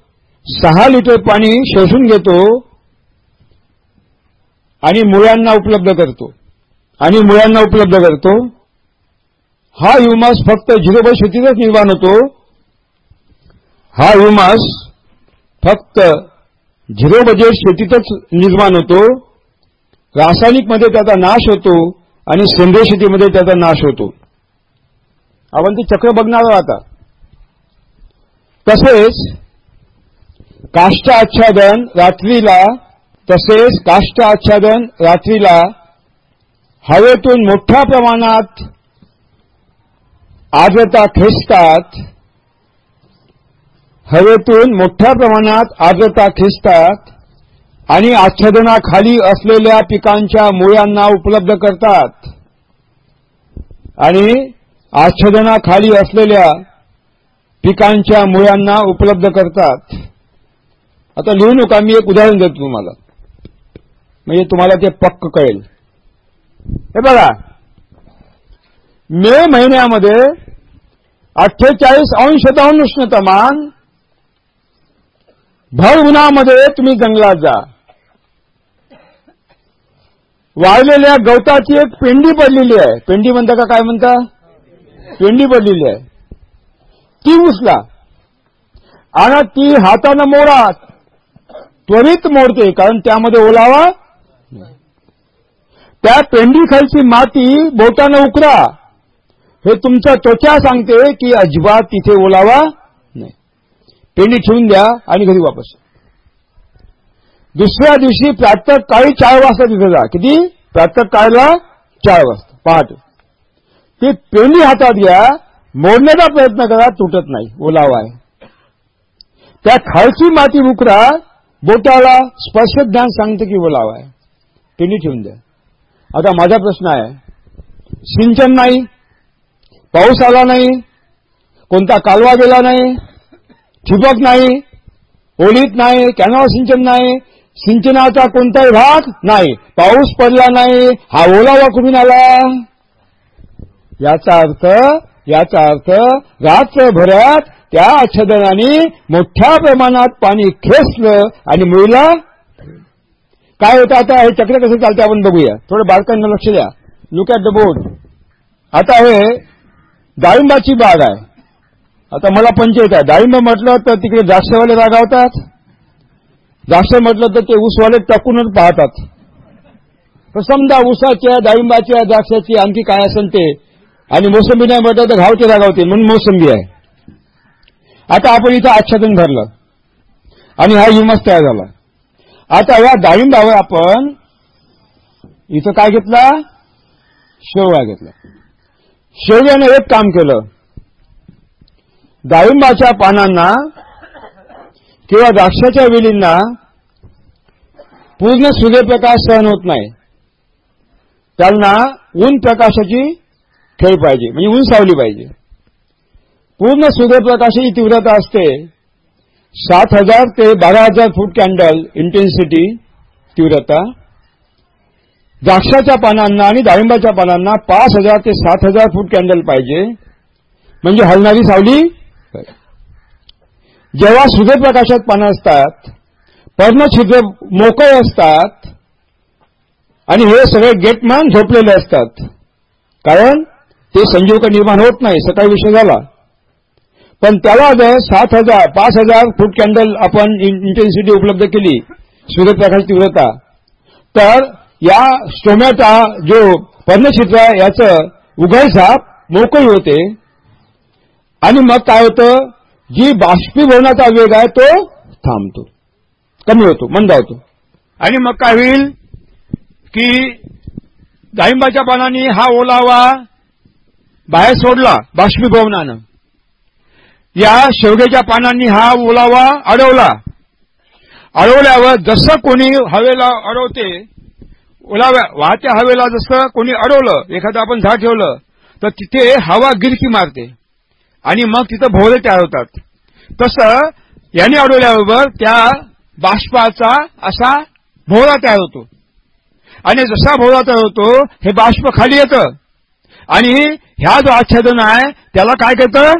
सहा लिटर पाणी शोषून घेतो आणि मुळांना उपलब्ध करतो. आणि मुळांना उपलब्ध करतो. हा युमास फक्त झिरो शेतीतच निर्माण होतो. हा युमास फक्त झिरो बजेट शेतीतच निर्माण होतो. रासायनिकमध्ये त्याचा नाश होतो आणि सेंद्रिय शेतीमध्ये त्याचा नाश होतो. आपण ते चक्र बघणार आता. तसेच काष्ट आच्छादन रात्रीला तसेच काष्ट आच्छादन रात्रीला हवेतून मोठ्या प्रमाणात आर्द्रता खेचतात. हवेतून मोठ्या प्रमाणात आर्द्रता खेचतात आणि आच्छादनाखाली असलेल्या पिकांच्या मुळ्यांना उपलब्ध करतात. आणि आच्छादनाखाली असलेल्या पिकांच्या मुळांना उपलब्ध करतात. आता लिहू नका मी एक उदाहरण देतो तुम्हाला. म्हणजे तुम्हाला ते पक्क कळेल. हे बघा. मे महिन्यामध्ये अठ्ठेचाळीस अंश दौन उष्णतामान भर उन्हामध्ये तुम्ही जंगलात जा. वाळलेल्या गवताची एक पेंडी पडलेली आहे. पेंडी म्हणता का? काय म्हणता? पेंडी पडलेली आहे. ती उचला. आणि ती हातानं मोडा. त्वरित मोडते कारण त्यामध्ये ओलावा त्या पेंडी खालची माती बोटानं उकरा. हे तुमचा त्वचा सांगते की अजिबात तिथे ओलावा नाही. पेंडी ठेवून द्या आणि घरी वापस दुसऱ्या दिवशी प्रातः काळी चार वाजता तिथे जा. किती? प्रातः काळला चार वाजता. पहाटे. ती पेंडी हातात घ्या. मोडण्याचा प्रयत्न करा तुटत नाही. ओलावा आहे. त्या खालची माती उकरा. बोटाला स्पर्श ज्ञान सांगते की ओलावा आहे. पेंडी ठेवून द्या. आता माझा प्रश्न आहे. सिंचन नाही पाऊस आला नाही कोणता कालवा गेला नाही ठिबक नाही ओलीत नाही कॅनॉल सिंचन नाही सिंचनाचा कोणताही भाग नाही. पाऊस पडला नाही हा ओलावा कुठून आला? याचा अर्थ याचा अर्थ रात्रभरात त्या आच्छादनाने मोठ्या प्रमाणात पाणी खेचलं आणि मुळीला काय होतं आता? हे चक्र कसं चालते आपण बघूया. थोडं बारकांना लक्ष द्या. लुक ॲट द बोर्ड आता हे डाळिंबाची बाग आहे. आता मला पंचायत आहे. डाळिंब म्हटलं तर तिकडे द्राक्षवाले रागावतात. द्राक्ष म्हटलं तर ते ऊसवाले टाकूनच पाहतात. तर समजा ऊसाच्या डाळिंबाच्या द्राक्षाची आणखी काय असेल ते. आणि मोसंबी नाही म्हटलं तर घावते रागावते म्हणून मोसंबी आहे. आता आपण इथं आच्छादन भरलं आणि हा युमस तयार झाला. आता या डाळिंबावर आपण इथं काय घेतला? शेवया घेतला शेवयाने एक काम केलं. डाळिंबाच्या पानांना किंवा द्राक्षाच्या वेलींना पूर्ण सूर्यप्रकाश सहन होत नाही. त्यांना ऊन प्रकाशाची खेळ पाहिजे. म्हणजे ऊन सावली पाहिजे. पूर्ण सूर्यप्रकाशाची तीव्रता असते. सात हजार ते बारा हजार फूट कॅन्डल इंटेन्सिटी तीव्रता द्राक्षाच्या पानांना आणि डाळिंबाच्या पानांना पाच हजार ते सात हजार फूट कॅन्डल पाहिजे. म्हणजे हलणारी सावली? जेव्हा सूर्यप्रकाशात पानं असतात पर्णछिद्र मोकळे असतात आणि हे सगळे गेटमॅन झोपलेले असतात. कारण ते संजीवक निर्माण होत नाही सकाळी विषय झाला. पण त्याला जर सात हजार पाच हजार फूट कॅन्डल आपण इंटेन्सिटी उपलब्ध केली सूर्यप्रकाश तीव्रता तर या स्टोमॅटा जो पर्णक्षेत्र याचं उघडसाप मोकळी होते. आणि मग काय होतं? जी बाष्पीभवनाचा वेग आहे तो थांबतो कमी होतो मंदावतो आणि मग काय होईल? की डाळिंबाच्या पानांनी हा ओलावा बाहेर सोडला बाष्पीभवनानं. या शेवग्याच्या पानांनी हा ओलावा अडवला. अडवल्यावर जसं कोणी हवेला अडवते ओलाव्या वाहत्या हवेला जसं कोणी अडवलं एखादं आपण झाड ठेवलं तर तिथे हवा गिरकी मारते. आणि मग तिथं भोवरे तयार होतात तसं याने अडवल्याबरोबर त्या बाष्पाचा असा भोवरा तयार होतो. आणि जसा भोवरा तयार होतो हे बाष्प खाली येतं. आणि ह्या जो आच्छादन आहे त्याला काय करतं?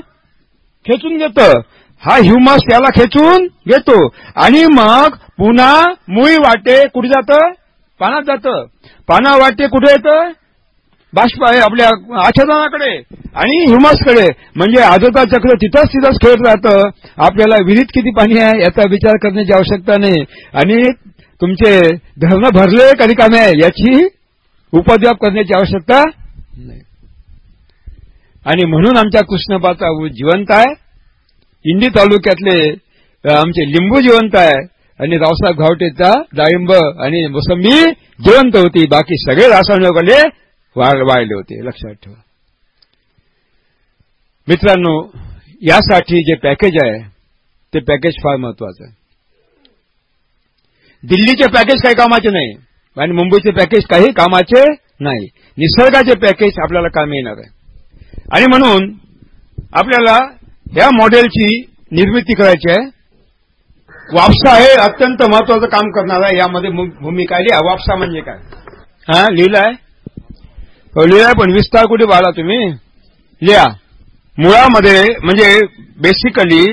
खेचून घेतं. हा ह्युमस त्याला खेचून घेतो. आणि मग पुन्हा मुळी वाटे कुठे जातं? पानात जातं. पाना वाटे कुठे येतं? बाष्प आहे आपल्या आच्छादनाकडे आणि ह्युमसकडे म्हणजे आजोता चक्र तिथंच तिथंच खेळत राहतं. आपल्याला विहिरीत किती पाणी आहे याचा विचार करण्याची आवश्यकता नाही. आणि तुमचे धरणं भरले कधी कामे आहे याची उपद्व्याप करण्याची आवश्यकता नाही. आणि म्हणून आमच्या कृष्णपाचा जिवंत आहे. इंडी तालुक्यातले आमचे लिंबू जिवंत आहे. आणि रावसाहेब घावटेचा डाळिंब आणि मोसंबी जिवंत होती. बाकी सगळे रासायनिकले वाढले होते. लक्षात ठेवा. मित्रांनो यासाठी जे पॅकेज आहे ते पॅकेज फार महत्वाचं आहे. दिल्लीचे पॅकेज काही कामाचे नाही. आणि मुंबईचे पॅकेज काही कामाचे नाही. निसर्गाचे पॅकेज आपल्याला काम येणार आहे. आणि म्हणून आपल्याला या मॉडेलची निर्मिती करायची आहे. वापसा हे अत्यंत महत्वाचं काम करणार आहे यामध्ये भूमिका लिहा वापसा म्हणजे काय? हा लिहिलाय? हो, लिहिलाय पण विस्तार कुठे पाहिला तुम्ही? लिहा. मुळामध्ये म्हणजे बेसिकली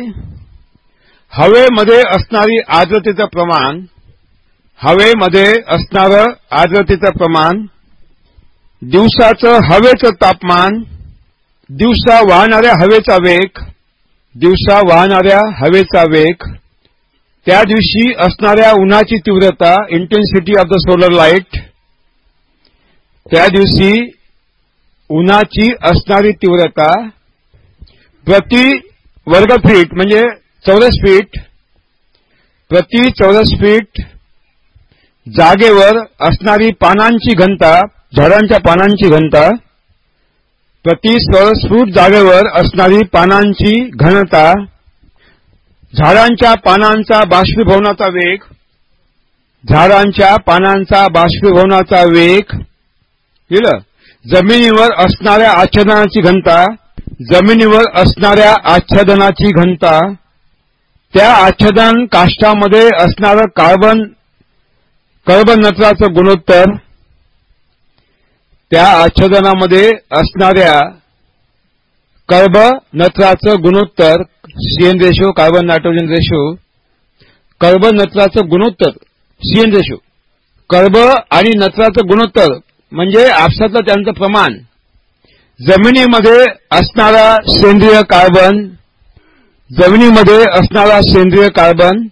हवेमध्ये असणारी आर्द्रतेचं प्रमाण हवेमध्ये असणारं आर्द्रतेचं प्रमाण दिवसाचं हवेचं तापमान दिवसा वाहणाऱ्या हवेचा वेग दिवसा वाहणाऱ्या हवेचा वेग त्या दिवशी असणाऱ्या उन्हाची तीव्रता intensity of the solar light त्या दिवशी उन्हाची असणारी तीव्रता प्रति वर्ग फीट म्हणजे चौरस फीट प्रति चौरस फीट जागेवर असणारी पानांची घनता झाडांच्या पानांची घनता प्रतिस्वस्फूट जागेवर असणारी पानांची घनता झाडांच्या पानांचा बाष्पीभवनाचा वेग झाडांच्या पानांचा बाष्पीभवनाचा वेग केलं जमिनीवर असणाऱ्या आच्छादनाची घनता जमिनीवर असणाऱ्या आच्छादनाची घनता त्या आच्छादन काष्टामध्ये असणारं कार्बन कार्बन नत्राचं गुणोत्तर त्या आच्छादनामध्ये असणाऱ्या कर्ब नत्राचं गुणोत्तर CN ratio carbon nitrogen ratio कर्ब नत्राचं गुणोत्तर सीएन रेशो. कर्ब आणि नत्राचं गुणोत्तर म्हणजे आपसातलं त्यांचं प्रमाण. जमिनीमध्ये असणारा सेंद्रिय कार्बन जमिनीमध्ये असणारा सेंद्रिय कार्बन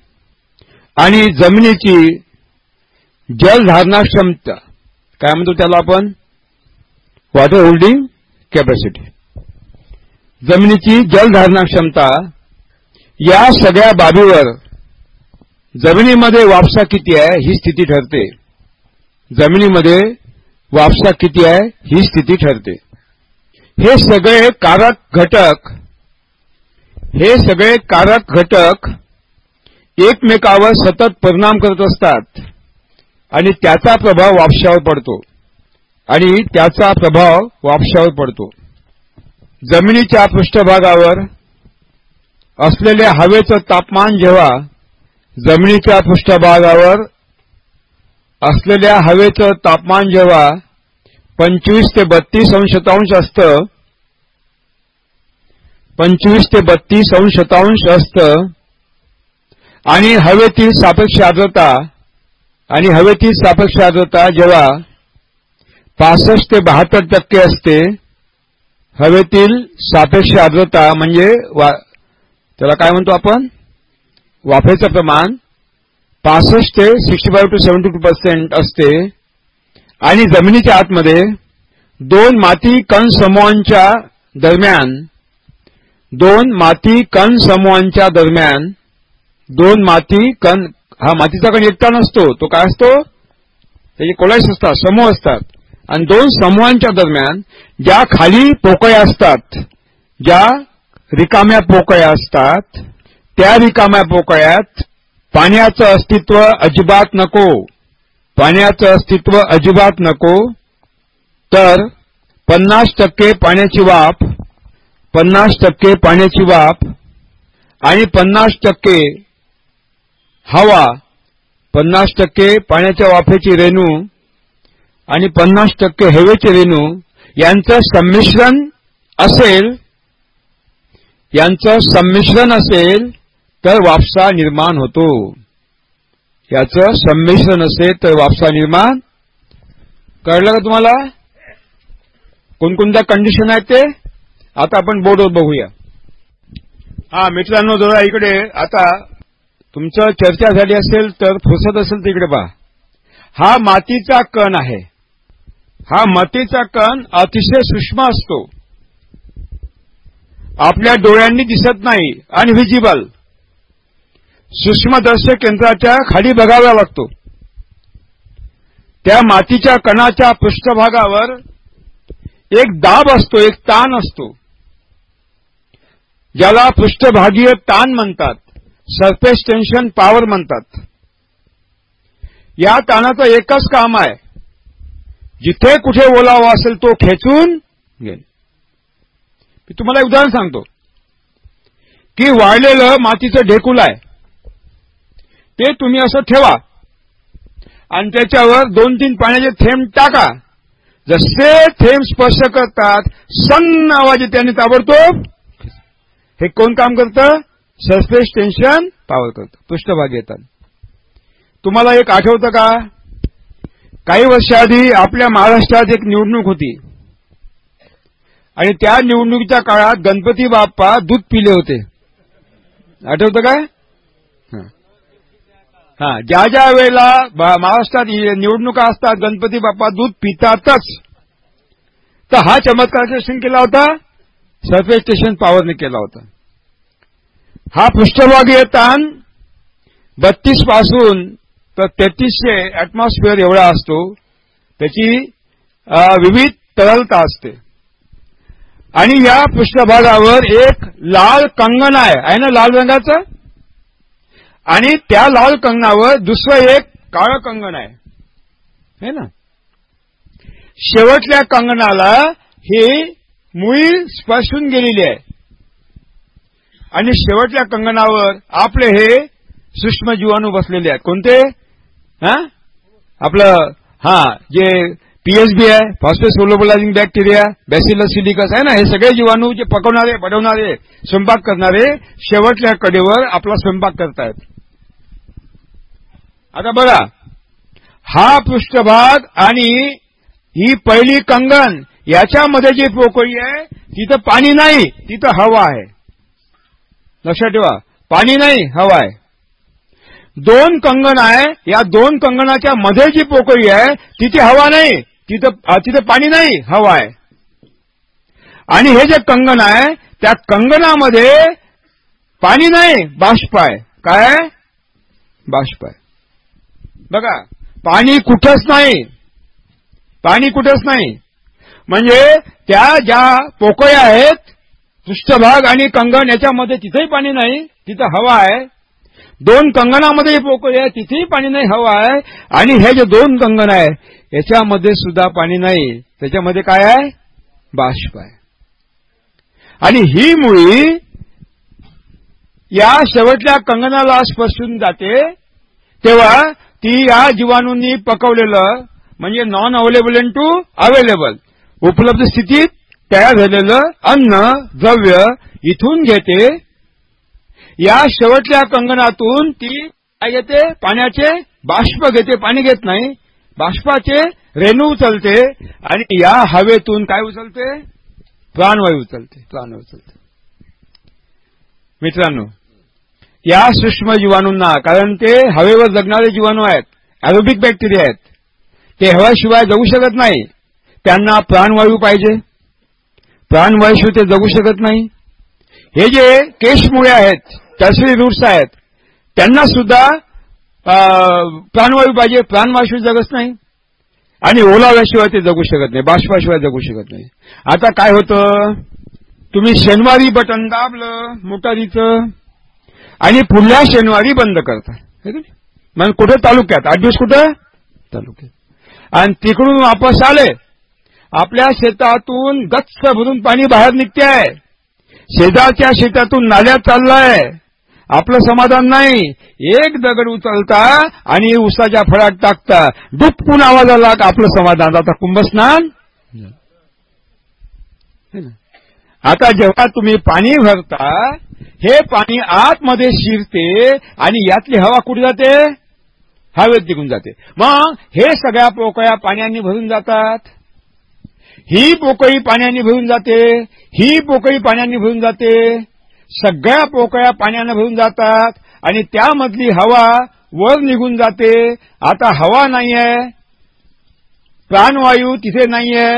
आणि जमिनीची जलधारणा क्षमता काय म्हणतो त्याला आपण? वॉटर होल्डिंग कॅपॅसिटी जमिनीची जलधारणा क्षमता या सगळ्या बाबीवर जमिनीमध्ये वापसा किती आहे ही स्थिती ठरते. जमिनीमध्ये वापसा किती आहे ही स्थिती ठरते. हे सगळे कारक घटक हे सगळे कारक घटक एकमेकावर सतत परिणाम करत असतात आणि त्याचा प्रभाव वापशावर पडतो. आणि त्याचा प्रभाव वापशावर पडतो. जमिनीच्या पृष्ठभागावर असलेल्या हवेचं तापमान जेव्हा जमिनीच्या पृष्ठभागावर असलेल्या हवेचं तापमान जेव्हा पंचवीस ते बत्तीस अंश शतांश असतं पंचवीस ते बत्तीस अंश शतांश असतं आणि हवेतील सापेक्ष आर्द्रता आणि हवेतील सापेक्ष आर्द्रता जेव्हा पासष्ट ते बहात्तर टक्के असते. हवेतील सापेक्ष आर्द्रता म्हणजे त्याला काय म्हणतो आपण? वाफेचं प्रमाण पासष्ट ते sixty five to seventy two percent असते. आणि जमिनीच्या आतमध्ये दोन माती कण समूहांच्या दरम्यान दोन माती कण समूहांच्या दरम्यान दोन माती कण हा मातीचा कण एकटा नसतो तो काय असतो? त्याचे कोलाईस असतात समूह असतात. आणि दोन समूहांच्या दरम्यान ज्या खाली पोकळ्या असतात ज्या रिकाम्या पोकळ्या असतात त्या रिकाम्या पोकळ्यात पाण्याचं अस्तित्व अजिबात नको. पाण्याचं अस्तित्व अजिबात नको. तर पन्नास टक्के पाण्याची वाफ पन्नास टक्के पाण्याची वाफ आणि पन्नास टक्के हवा पन्नास टक्के पाण्याच्या वाफेची रेणू आणि पन्नास टक्के हवेचे रेणू यांचं संमिश्रण असेल यांचं संमिश्रण असेल तर वापसा निर्माण होतो. याचं संमिश्रण असेल तर वापसा निर्माण. कळलं का तुम्हाला? कोणकोणत्या कंडिशन आहेत ते? आता आपण बोर्डवर बघूया. हा मित्रांनो जरा इकडे आता तुमचं चर्चा झाली असेल तर फुसत असेल तर पहा. हा मातीचा कण आहे. हा मातीचा कण अतिशय सूक्ष्म असतो. आपल्या डोळ्यांनी दिसत नाही अनव्हिजिबल सूक्ष्मदर्शक यंत्राच्या खाली बघावा लागतो. त्या मातीच्या कणाच्या पृष्ठभागावर एक दाब असतो एक ताण असतो. ज्याला पृष्ठभागीय ताण म्हणतात सरफेस टेन्शन पॉवर म्हणतात. या ताणाचं एकच काम आहे जिथे कुठे ओलावा असेल तो खेचून घेईल. मी तुम्हाला एक उदाहरण सांगतो. की वाळलेलं मातीचं ढेकूल आहे. ते तुम्ही असं ठेवा. आणि त्याच्यावर दोन तीन पाण्याचे थेंब टाका. जसे थेंब स्पर्श करतात सन्न आवाज त्याने ताबडतोब हे कोण काम करतं? सरफेस टेन्शन पावर करतं. पृष्ठभाग येतात तुम्हाला एक आठवतं का? काही वर्षाआधी आपल्या महाराष्ट्रात एक निवडणूक होती. आणि त्या निवडणुकीच्या काळात गणपती बाप्पा दूध पिले होते. आठवतं काय? हा. ज्या ज्या वेळेला महाराष्ट्रात निवडणुका असतात गणपती बाप्पा दूध पितातच. तर हा चमत्कार स्टेशन केला होता सरफेस स्टेशन पॉवरने केला होता. हा पृष्ठभागीय ताण बत्तीसपासून तर तेहतीसशे ऍटमॉस्फिअर एवढा असतो. त्याची विविध तरलता असते. आणि या पृष्ठभागावर एक लाल कंगण आहे. आहे ना लाल रंगाचं? आणि त्या लाल कंगणावर दुसरं एक काळं कंगण आहे. ना? शेवटल्या कंगणाला ही मुळी स्पर्शून गेलेली आहे. आणि शेवटच्या कंगनावर आपले हे सूक्ष्म जीवाणू बसलेले आहेत. कोणते? आपलं हा जे पीएसबी आहे phosphate solubilizing bacteria bacillus silicus आहे ना हे सगळे जीवाणू जे पकवणारे बनवणारे स्वयंपाक करणारे शेवटच्या कडेवर आपला स्वयंपाक करतायत. आता बघा हा पृष्ठभाग आणि ही पहिली कंगन याच्यामध्ये जी पोकळी आहे तिथं पाणी नाही तिथं हवा आहे. लक्षात ठेवा पाणी नाही हवा आहे. दोन कंगण आहे या दोन कंगनाच्या मध्ये जी पोकळी आहे तिथे हवा नाही तिथं तिथं पाणी नाही हवा आहे. आणि हे जे कंगण आहे त्या कंगनामध्ये पाणी नाही बाष्प आहे. काय बाष्प आहे. बघा पाणी कुठंच नाही. पाणी कुठंच नाही. म्हणजे त्या ज्या पोकळ्या आहेत पृष्ठभाग आणि कंगण याच्यामध्ये तिथेही पाणी नाही तिथं हवा आहे. दोन कंगनामध्ये पोकळी आहे तिथेही पाणी नाही हवं आहे. आणि हे जे दोन कंगण आहे याच्यामध्ये सुद्धा पाणी नाही. त्याच्यामध्ये काय आहे? बाष्प आहे. आणि ही मुळी या शेवटल्या कंगनाला स्पर्शून जाते. तेव्हा ती या जीवाणूंनी पकवलेलं म्हणजे नॉन अवेलेबल टू अवेलेबल उपलब्ध स्थितीत तयार झालेलं अन्न द्रव्य इथून घेते. या शेवटच्या कंगनातून ती काय घेते? पाण्याचे बाष्प घेते. पाणी घेत नाही. बाष्पाचे रेणू उचलते आणि या हवेतून काय उचलते? प्राणवायू उचलते. प्राणवायू उचलते. मित्रांनो या सूक्ष्म जीवाणूंना कारण ते हवेवर जगणारे जीवाणू आहेत ॲरोबिक बॅक्टेरिया आहेत ते हव्याशिवाय जगू शकत नाही. त्यांना प्राणवायू पाहिजे. प्राणवायूशिवाय ते जगू शकत नाही. हे जे केशमुळे आहेत टर्सरी रूट्स आहेत त्यांना सुद्धा प्राणवायू पाहिजे. प्राणवायू जगत नाही. आणि ओलाव्याशिवाय ते जगू शकत नाही. बाष्पाशिवाय जगू शकत नाही. आता काय होतं? तुम्ही शनिवारी बटन दाबलं मोटारीचं आणि पुढल्या शनिवारी बंद करता म्हणजे कुठे? तालुक्यात. आठ दिवस कुठं? तालुक्यात. आणि तिकडून वापस आले. आपल्या शेतातून गच्च भरून पाणी बाहेर निघते आहे. शेजारच्या शेतातून नाल्यात चाललाय. आपलं समाधान नाही. एक दगड उचलता आणि उसाच्या फळात टाकता. दुप्पून आवाज आला का आपलं समाधान. आता कुंभस्नान? आता जेव्हा तुम्ही पाणी भरता हे पाणी आतमध्ये शिरते आणि यातली हवा कुठे जाते? हवेत निघून जाते. मग हे सगळ्या पोकळ्या पाण्याने भरून जातात. ही पोकळी पाण्याने भरून जाते ही पोकळी पाण्याने भरून जाते. सगळ्या पोकळ्या पाण्याने भरून जातात आणि त्यामधली हवा वर निघून जाते. आता हवा नाहीये प्राणवायू तिथे नाहीये.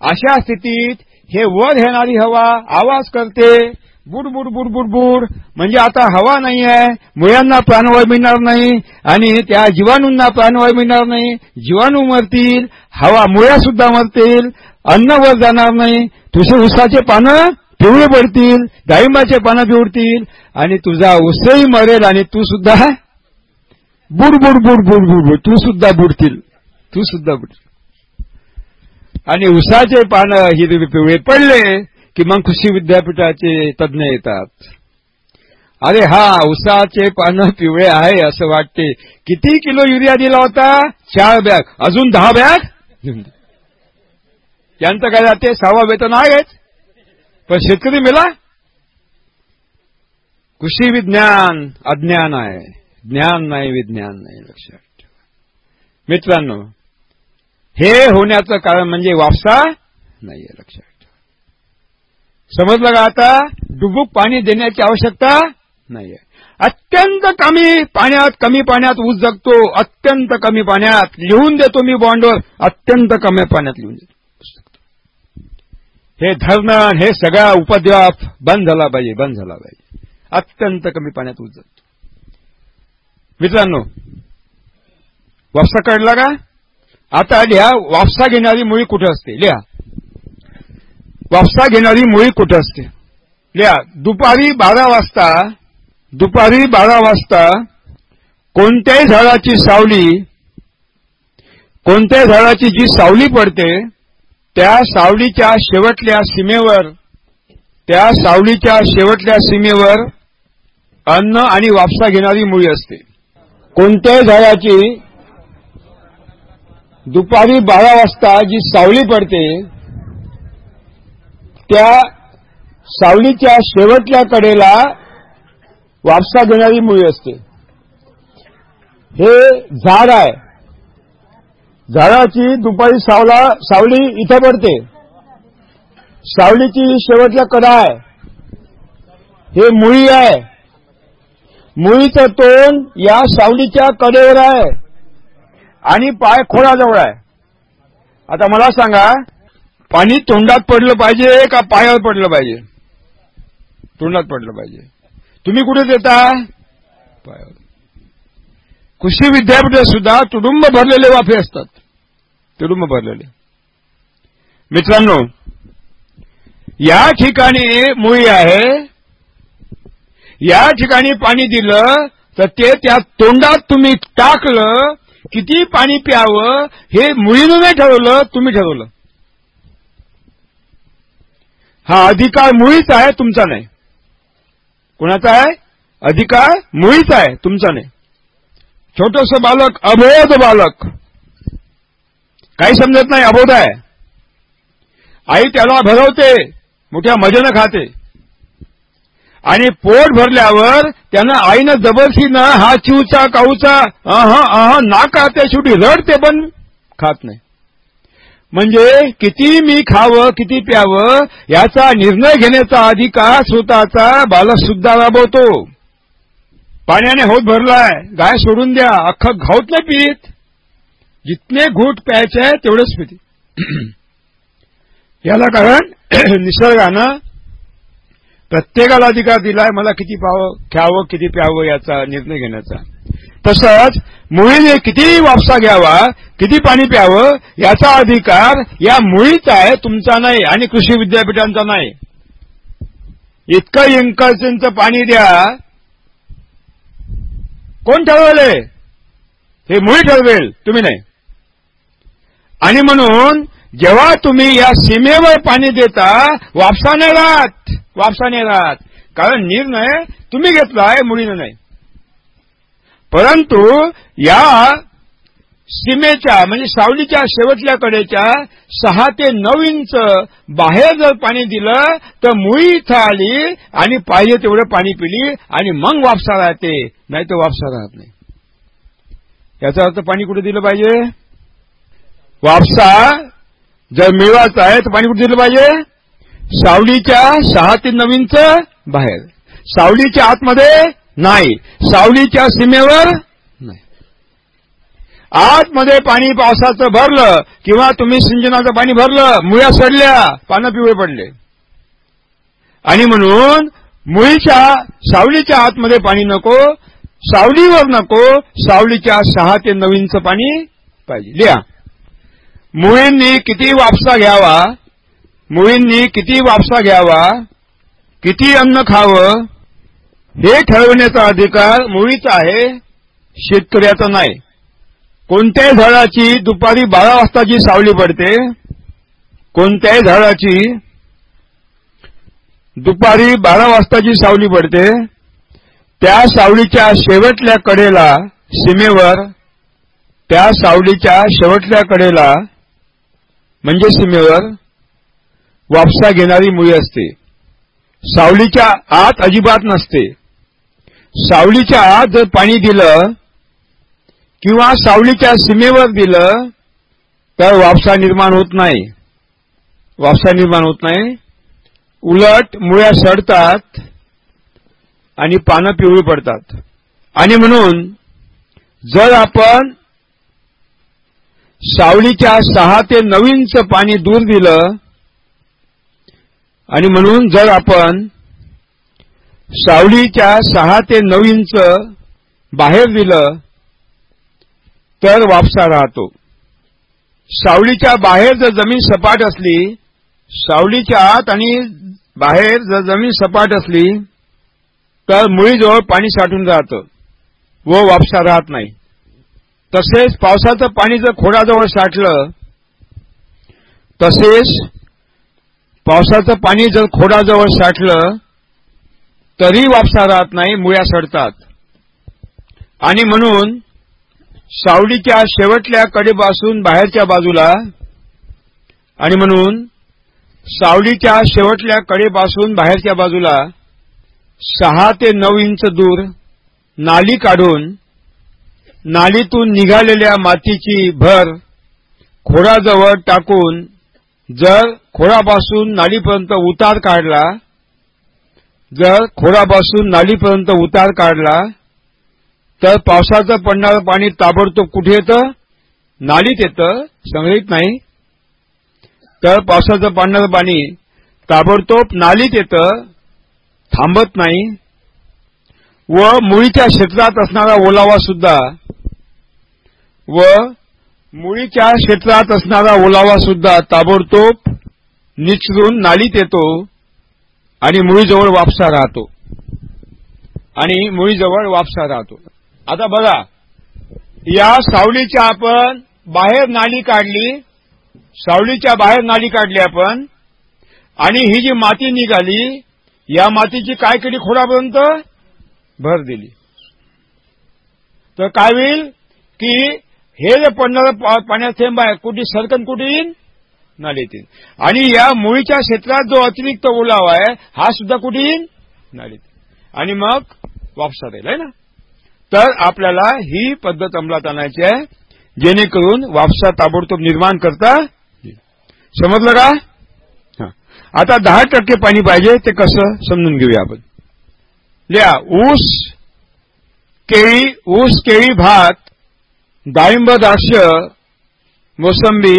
अशा स्थितीत हे वर येणारी हवा आवाज करते. बुड बुड बुड बुड बुड. म्हणजे आता हवा नाही आहे मुळ्यांना प्राणवायू मिळणार नाही आणि त्या जीवाणूंना प्राणवायू मिळणार नाही. जीवाणू मरतील हवा मुळ्या सुद्धा मरतील अन्न वर जाणार नाही. तुझे उसाचे पानं पिवळे पडतील डाळिंबाचे पानं पिवडतील आणि तुझा उसही मरेल आणि तू सुद्धा बुड बुड बुड बुड बुड बुड. तू सुद्धा बुडतील. तू सुद्धा बुडतील. आणि उसाचे पानं हिरवे पिवळे पडले किमान कृषी विद्यापीठाचे तज्ज्ञ येतात. अरे हा उसाचे पानं पिवळे आहे असं वाटते. किती किलो युरिया दिला होता? चार बॅग. अजून दहा बॅग? यांचं काय जाते? सहावा वेतन आहेच. पण शेतकरी मेला? कृषी विज्ञान अज्ञान आहे. ज्ञान नाही विज्ञान नाही लक्षात ठेवा. मित्रांनो हे होण्याचं कारण म्हणजे वापसा नाहीये लक्षात समजलं का आता? डुबूक पाणी देण्याची आवश्यकता नाहीये. अत्यंत कमी पाण्यात कमी पाण्यात ऊस जगतो अत्यंत कमी पाण्यात. लिहून देतो मी बॉन्डवर अत्यंत कमी पाण्यात लिहून देतो. हे धरणं हे सगळा उपद्व्याप बंद झाला पाहिजे बंद झाला पाहिजे. अत्यंत कमी पाण्यात ऊस जगतो. मित्रांनो वापसा कळला का? आता लिहा वापसा घेणारी मुळी कुठे असते? लिहा. वापसा घेणारी मुळी कुठे असते? लिहा दुपारी बारा वाजता दुपारी बारा वाजता कोणत्याही झाडाची सावली कोणत्याही झाडाची जी सावली पडते त्या सावलीच्या शेवटल्या सीमेवर त्या सावलीच्या शेवटल्या सीमेवर अन्न आणि वापसा घेणारी मुळी असते. कोणत्याही झाडाची दुपारी बारा वाजता जी सावली पडते त्या सावलीच्या शेवटल्या कडेला वापसा घेणारी मुळी असते. हे झाड आहे. झाडाची दुपारी सावला सावली इथे पडते. सावलीची शेवटला कडा आहे. हे मुळी आहे. मुळीचं तोंड या सावलीच्या कडेवर आहे. आणि पाय खोडाजवळ आहे. आता मला सांगा पाणी तोंडात पडलं पाहिजे का पायावर पडलं पाहिजे? तोंडात पडलं पाहिजे. तुम्ही कुठे देता? पायावर. कृषी विद्यापीठ सुद्धा तुडुंब भरलेले वाफे असतात. तुडुंब भरलेले. मित्रांनो या ठिकाणी मुळी आहे. या ठिकाणी पाणी दिलं तर ते त्या तोंडात तुम्ही टाकलं किती पाणी प्यावं हे मुळीनं नाही ठरवलं तुम्ही ठरवलं. हा अधिकार मुळीच आहे तुमचा नाही. कोणाचा आहे? अधिकार मुळीच आहे तुमचा नाही. छोटस बालक अबोध बालक. काही समजत नाही अबोध आहे. आई त्याला भरवते मोठ्या मजेनं खाते. आणि पोट भरल्यावर त्यानं आईनं जबरदस्तीनं हा चिवचा काऊचा अह अह नाका त्या शेवटी रडते पण खात नाही. म्हणजे किती मी खावं किती प्यावं याचा निर्णय घेण्याचा अधिकार स्वतःचा बालक सुद्धा राबवतो. पाण्याने होत भरलाय गाय सोडून द्या अख्खं घाऊत नाही पित. जितने घूट प्यायचे आहे तेवढंच पिते. याला कारण निसर्गानं प्रत्येकाला अधिकार दिलाय मला किती पावं खावं किती प्यावं याचा निर्णय घेण्याचा. तसंच मुळीने किती वापसा घ्यावा किती पाणी प्यावं याचा अधिकार या मुळीचा आहे तुमचा नाही आणि कृषी विद्यापीठांचा नाही. इतकं इंकर्सींचं पाणी द्या. कोण ठरवले? हे मुळी ठरवेल तुम्ही नाही. आणि म्हणून जेव्हा तुम्ही या सीमेवर पाणी देता वापसाने राहत वापसाने राहत. कारण निर्णय तुम्ही घेतलाय मुळीनं नाही. परंतु या सीमेच्या म्हणजे सावलीच्या शेवटल्या कडेच्या सहा ते नऊ इंच बाहेर जर पाणी दिलं तर मुळी इथं आली आणि पाहिजे तेवढं पाणी पिली आणि मग वापसा राहते. नाही तर वापसा राहत नाही. याचा अर्थ पाणी कुठे दिलं पाहिजे? वापसा जर मिळवायचा आहे तर पाणी कुठे दिलं पाहिजे? सावलीच्या सहा ते नऊ इंच बाहेर. सावलीच्या आतमध्ये नाही. सावलीच्या सीमेवर नाही. आतमध्ये पाणी पावसाचं भरलं किंवा तुम्ही सिंचनाचं पाणी भरलं मुळ्या सडल्या पानं पिवळे पडले. आणि म्हणून मुळीच्या सावलीच्या आतमध्ये पाणी नको सावलीवर नको सावलीच्या सहा ते नवीनचं पाणी पाहिजे. लिहा. मुळींनी किती वापसा घ्यावा मुळींनी किती वापसा घ्यावा किती अन्न खावं हे ठरवण्याचा अधिकार मुळीचा आहे शेतकऱ्याचा नाही. कोणत्याही झाडाची दुपारी बारा वाजताची सावली पडते कोणत्याही झाडाची दुपारी बारा वाजताची सावली पडते त्या सावलीच्या शेवटल्या कडेला सीमेवर त्या सावलीच्या शेवटल्या कडेला म्हणजे सीमेवर वापसा घेणारी मुळी असते. सावलीच्या आत अजिबात नसते. सावलीच्या आत जर पाणी दिलं किंवा सावलीच्या सीमेवर दिलं तर वापसा निर्माण होत नाही. वापसा निर्माण होत नाही. उलट मुळ्या सडतात आणि पानं पिवळी पडतात. आणि म्हणून जर आपण सावलीच्या सहा ते नऊ इंच पाणी दूर दिलं आणि म्हणून जर आपण सावलीच्या सहा ते नऊ इंच बाहेर दिलं तर वापसा राहतो. सावलीच्या बाहेर जर जमीन सपाट असली सावलीच्या आत आणि बाहेर जर जमीन सपाट असली तर मुळीजवळ पाणी साठून राहतं व वापसा राहत नाही. तसेच पावसाचं पाणी जर खोडाजवळ साठलं तसेच पावसाचं पाणी जर खोडाजवळ साठलं तरी वापसा राहत नाही मुळ्या सडतात. आणि म्हणून सावलीच्या शेवटल्या कडेपासून बाहेरच्या बाजूला आणि म्हणून सावडीच्या शेवटल्या कडेपासून बाहेरच्या बाजूला सहा ते नऊ इंच दूर नाली काढून नालीतून निघालेल्या मातीची भर खोडाजवळ टाकून जर खोडापासून नालीपर्यंत उतार काढला जर खोरापासून नालीपर्यंत उतार काढला तर पावसाचं पडणारं पाणी ताबडतोब कुठे येतं? नालीत येतं संग्रहित नाही. तर पावसाचं पडणारं पाणी ताबडतोब नालीत येतं थांबत नाही. व मुळीच्या क्षेत्रात असणारा ओलावा सुद्धा व मुळीच्या क्षेत्रात असणारा ओलावा सुद्धा ताबडतोब निचरून नालीत येतो. आणि मुळीजवळ वापसा राहतो. आणि मुळीजवळ वापसा राहतो. आता बघा या सावलीच्या आपण बाहेर नाली काढली सावलीच्या बाहेर नाली काढली आपण आणि ही जी माती निघाली या मातीची काय केली खोडापर्यंत? भर दिली. तर काय होईल? की हे जे पडणारं पाण्यात थेंब आहे कुठे सरकन कुठे येईल नालीत येईल आणि या मुळीच्या क्षेत्रात जो अतिरिक्त ओलावा आहे हा सुद्धा कुठे येईल नालीत आणि मग वापसात येईल आहे ना? तर आपल्याला ही पद्धत अंमलात आणायची आहे जेणेकरून वापसा ताबडतोब निर्माण करता समजलं का? आता दहा टक्के पाणी पाहिजे ते कसं समजून घेऊया आपण. लिहा ऊस केळी ऊस केळी भात डाळिंब द्राक्ष मोसंबी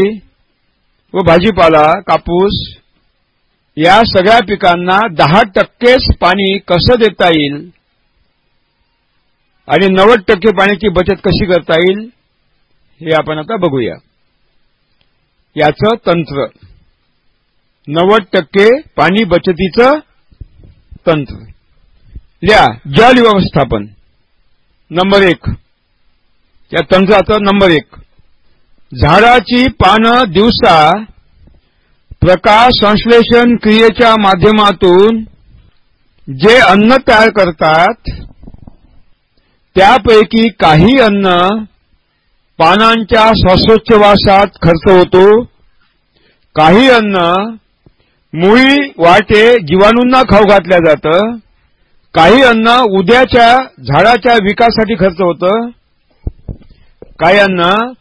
व भाजीपाला कापूस या सगळ्या पिकांना दहा टक्केच पाणी कसं देता येईल? आणि नव्वद टक्के पाण्याची बचत कशी करता येईल? हे आपण आता बघूया. याचं तंत्र. नव्वद टक्के पाणी बचतीचं तंत्र. लिहा जल व्यवस्थापन. नंबर एक. या तंत्राचं नंबर एक. झाडाची पानं दिवसा प्रकाश संश्लेषण क्रियेच्या माध्यमातून जे अन्न तयार करतात त्यापैकी काही अन्न पानांच्या श्वासोच्छवासात खर्च होतो. काही अन्न मुळी वाटे जीवाणूंना खाऊ घातल्या जातं. काही अन्न उद्याच्या झाडाच्या विकासासाठी खर्च होतं. काही अन्न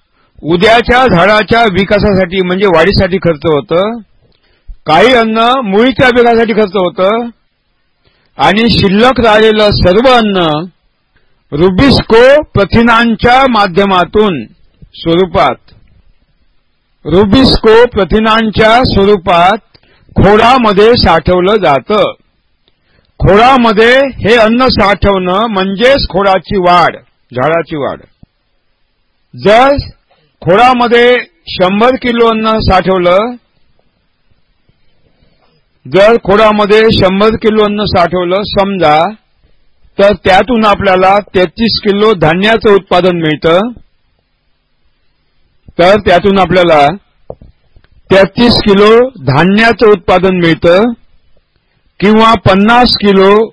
उद्याच्या झाडाच्या विकासासाठी म्हणजे वाढीसाठी खर्च होतं. काही अन्न मुळीच्या विकासासाठी खर्च होतं. आणि शिल्लक राहिलेलं सर्व अन्न रुबिस्को प्रथिनांच्या माध्यमातून स्वरूपात रुबिस्को प्रथिनांच्या स्वरूपात खोडामध्ये साठवलं जातं. खोडामध्ये हे अन्न साठवणं म्हणजेच खोडाची वाढ झाडाची वाढ. जर खोडामध्ये शंभर किलो अन्न साठवलं जर खोडामध्ये शंभर किलो अन्न साठवलं समजा तर त्यातून आपल्याला तेहतीस किलो धान्याचं उत्पादन मिळतं. तर त्यातून आपल्याला तेहतीस किलो धान्याचं उत्पादन मिळतं किंवा पन्नास किलो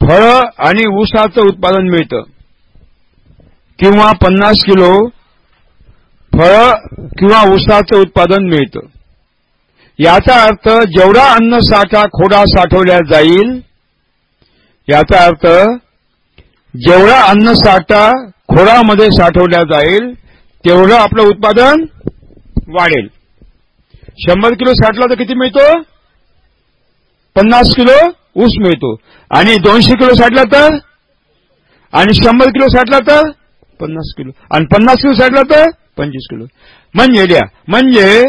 फळं आणि ऊसाचं उत्पादन मिळतं किंवा पन्नास किलो फळं किंवा ऊसाचं उत्पादन मिळतं. याचा अर्थ जेवढा अन्न साठा खोडा साठवल्या जाईल याचा अर्थ जेवढा अन्न साठा खोडामध्ये साठवल्या जाईल तेवढं आपलं उत्पादन वाढेल. शंभर किलो साठला तर किती मिळतो? पन्नास किलो ऊस मिळतो. आणि दोनशे किलो साठला तर? आणि शंभर किलो साठला तर? पन्नास किलो. आणि पन्नास किलो साठला तर? पंचवीस किलो. म्हणजे लिहा. म्हणजे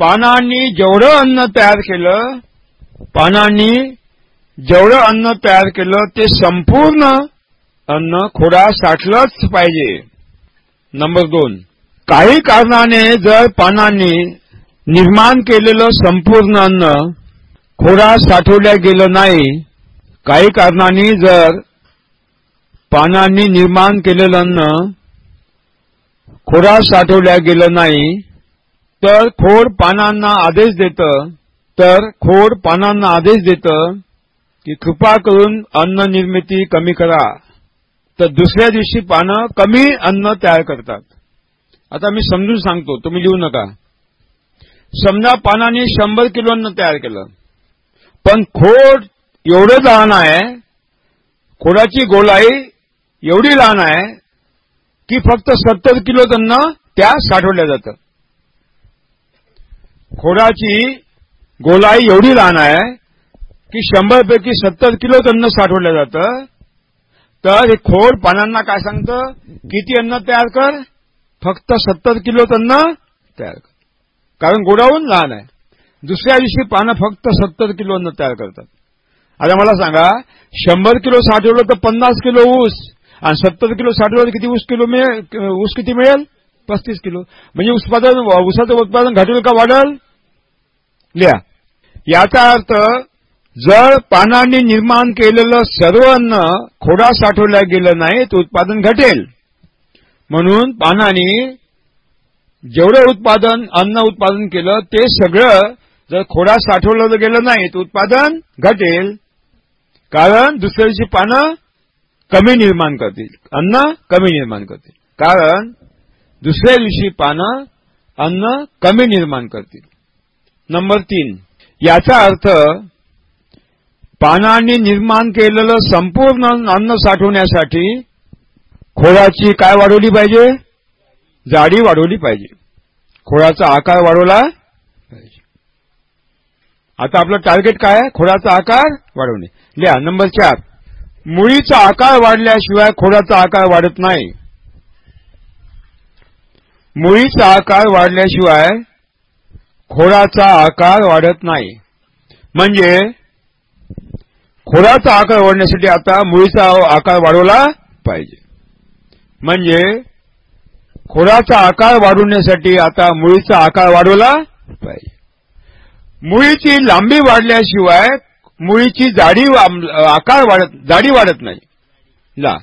पानांनी जेवढं अन्न तयार केलं पानांनी जेवढं अन्न तयार केलं ते संपूर्ण अन्न खोडा साठलंच पाहिजे. नंबर दोन. काही कारणाने जर पानांनी निर्माण केलेलं संपूर्ण अन्न खोडा साठवल्या गेलं नाही काही कारणांनी जर पानांनी निर्माण केलेलं अन्न खोरा साठवल्या गेलं नाही तर खोड पानांना आदेश देतं तर खोड पानांना आदेश देतं की कृपा करून अन्न निर्मिती कमी करा. तर दुसऱ्या दिवशी पानं कमी अन्न तयार करतात. आता मी समजून सांगतो तुम्ही लिहू नका. समजा पानाने शंभर किलो अन्न तयार केलं पण खोड एवढं लहान आहे खोडाची गोलाई एवढी लहान आहे की फक्त सत्तर किलो अन्न त्या साठवल्या जातं. खोडाची गोलाई एवढी लहान आहे की शंभरपैकी सत्तर किलो अन्न साठवलं जातं. तर हे खोड पानांना काय सांगतं? किती अन्न तयार कर? फक्त सत्तर किलो अन्न तयार कर. कारण गोडाहून लहान आहे. दुसऱ्या दिवशी पानं फक्त सत्तर किलो अन्न तयार करतात. आता मला सांगा शंभर किलो साठवलं तर पन्नास किलो ऊस. आणि सत्तर किलो साठवलं किती ऊस किलो मिळेल ऊस किती मिळेल? पस्तीस किलो. म्हणजे उत्पादन ऊसाचं उत्पादन घटेल का वाढेल? लिहा. याचा अर्थ जर पानांनी निर्माण केलेलं सर्व अन्न खोडा साठवल्या गेलं नाही तर उत्पादन घटेल. म्हणून पानांनी जेवढं उत्पादन अन्न उत्पादन केलं ते सगळं जर खोडा साठवलं गेलं नाही तर उत्पादन घटेल. कारण दुसऱ्या दिवशी पानं कमी निर्माण करतील. अन्न कमी निर्माण करतील. कारण दुसऱ्या दिवशी पानं अन्न कमी निर्माण करतील. नंबर तीन. याचा अर्थ पानांनी निर्माण केलेलं संपूर्ण अन्न साठवण्यासाठी खोडाची काय वाढवली पाहिजे? जाडी वाढवली पाहिजे. खोडाचा आकार वाढवला पाहिजे. आता आपलं टार्गेट काय आहे? खोडाचा आकार वाढवणे. लिहा. नंबर चार. मुळीचा आकार वाढल्याशिवाय खोडाचा आकार वाढत नाही. मुळीचा आकार वाढल्याशिवाय खोडाचा आकार वाढत नाही. म्हणजे खोडाचा आकार वाढण्यासाठी आता मुळीचा आकार वाढवला पाहिजे. म्हणजे खोडाचा आकार वाढवण्यासाठी आता मुळीचा आकार वाढवला पाहिजे. मुळीची लांबी वाढल्याशिवाय मुळीची जाडी आकार वाढत जाडी वाढत नाही. ला.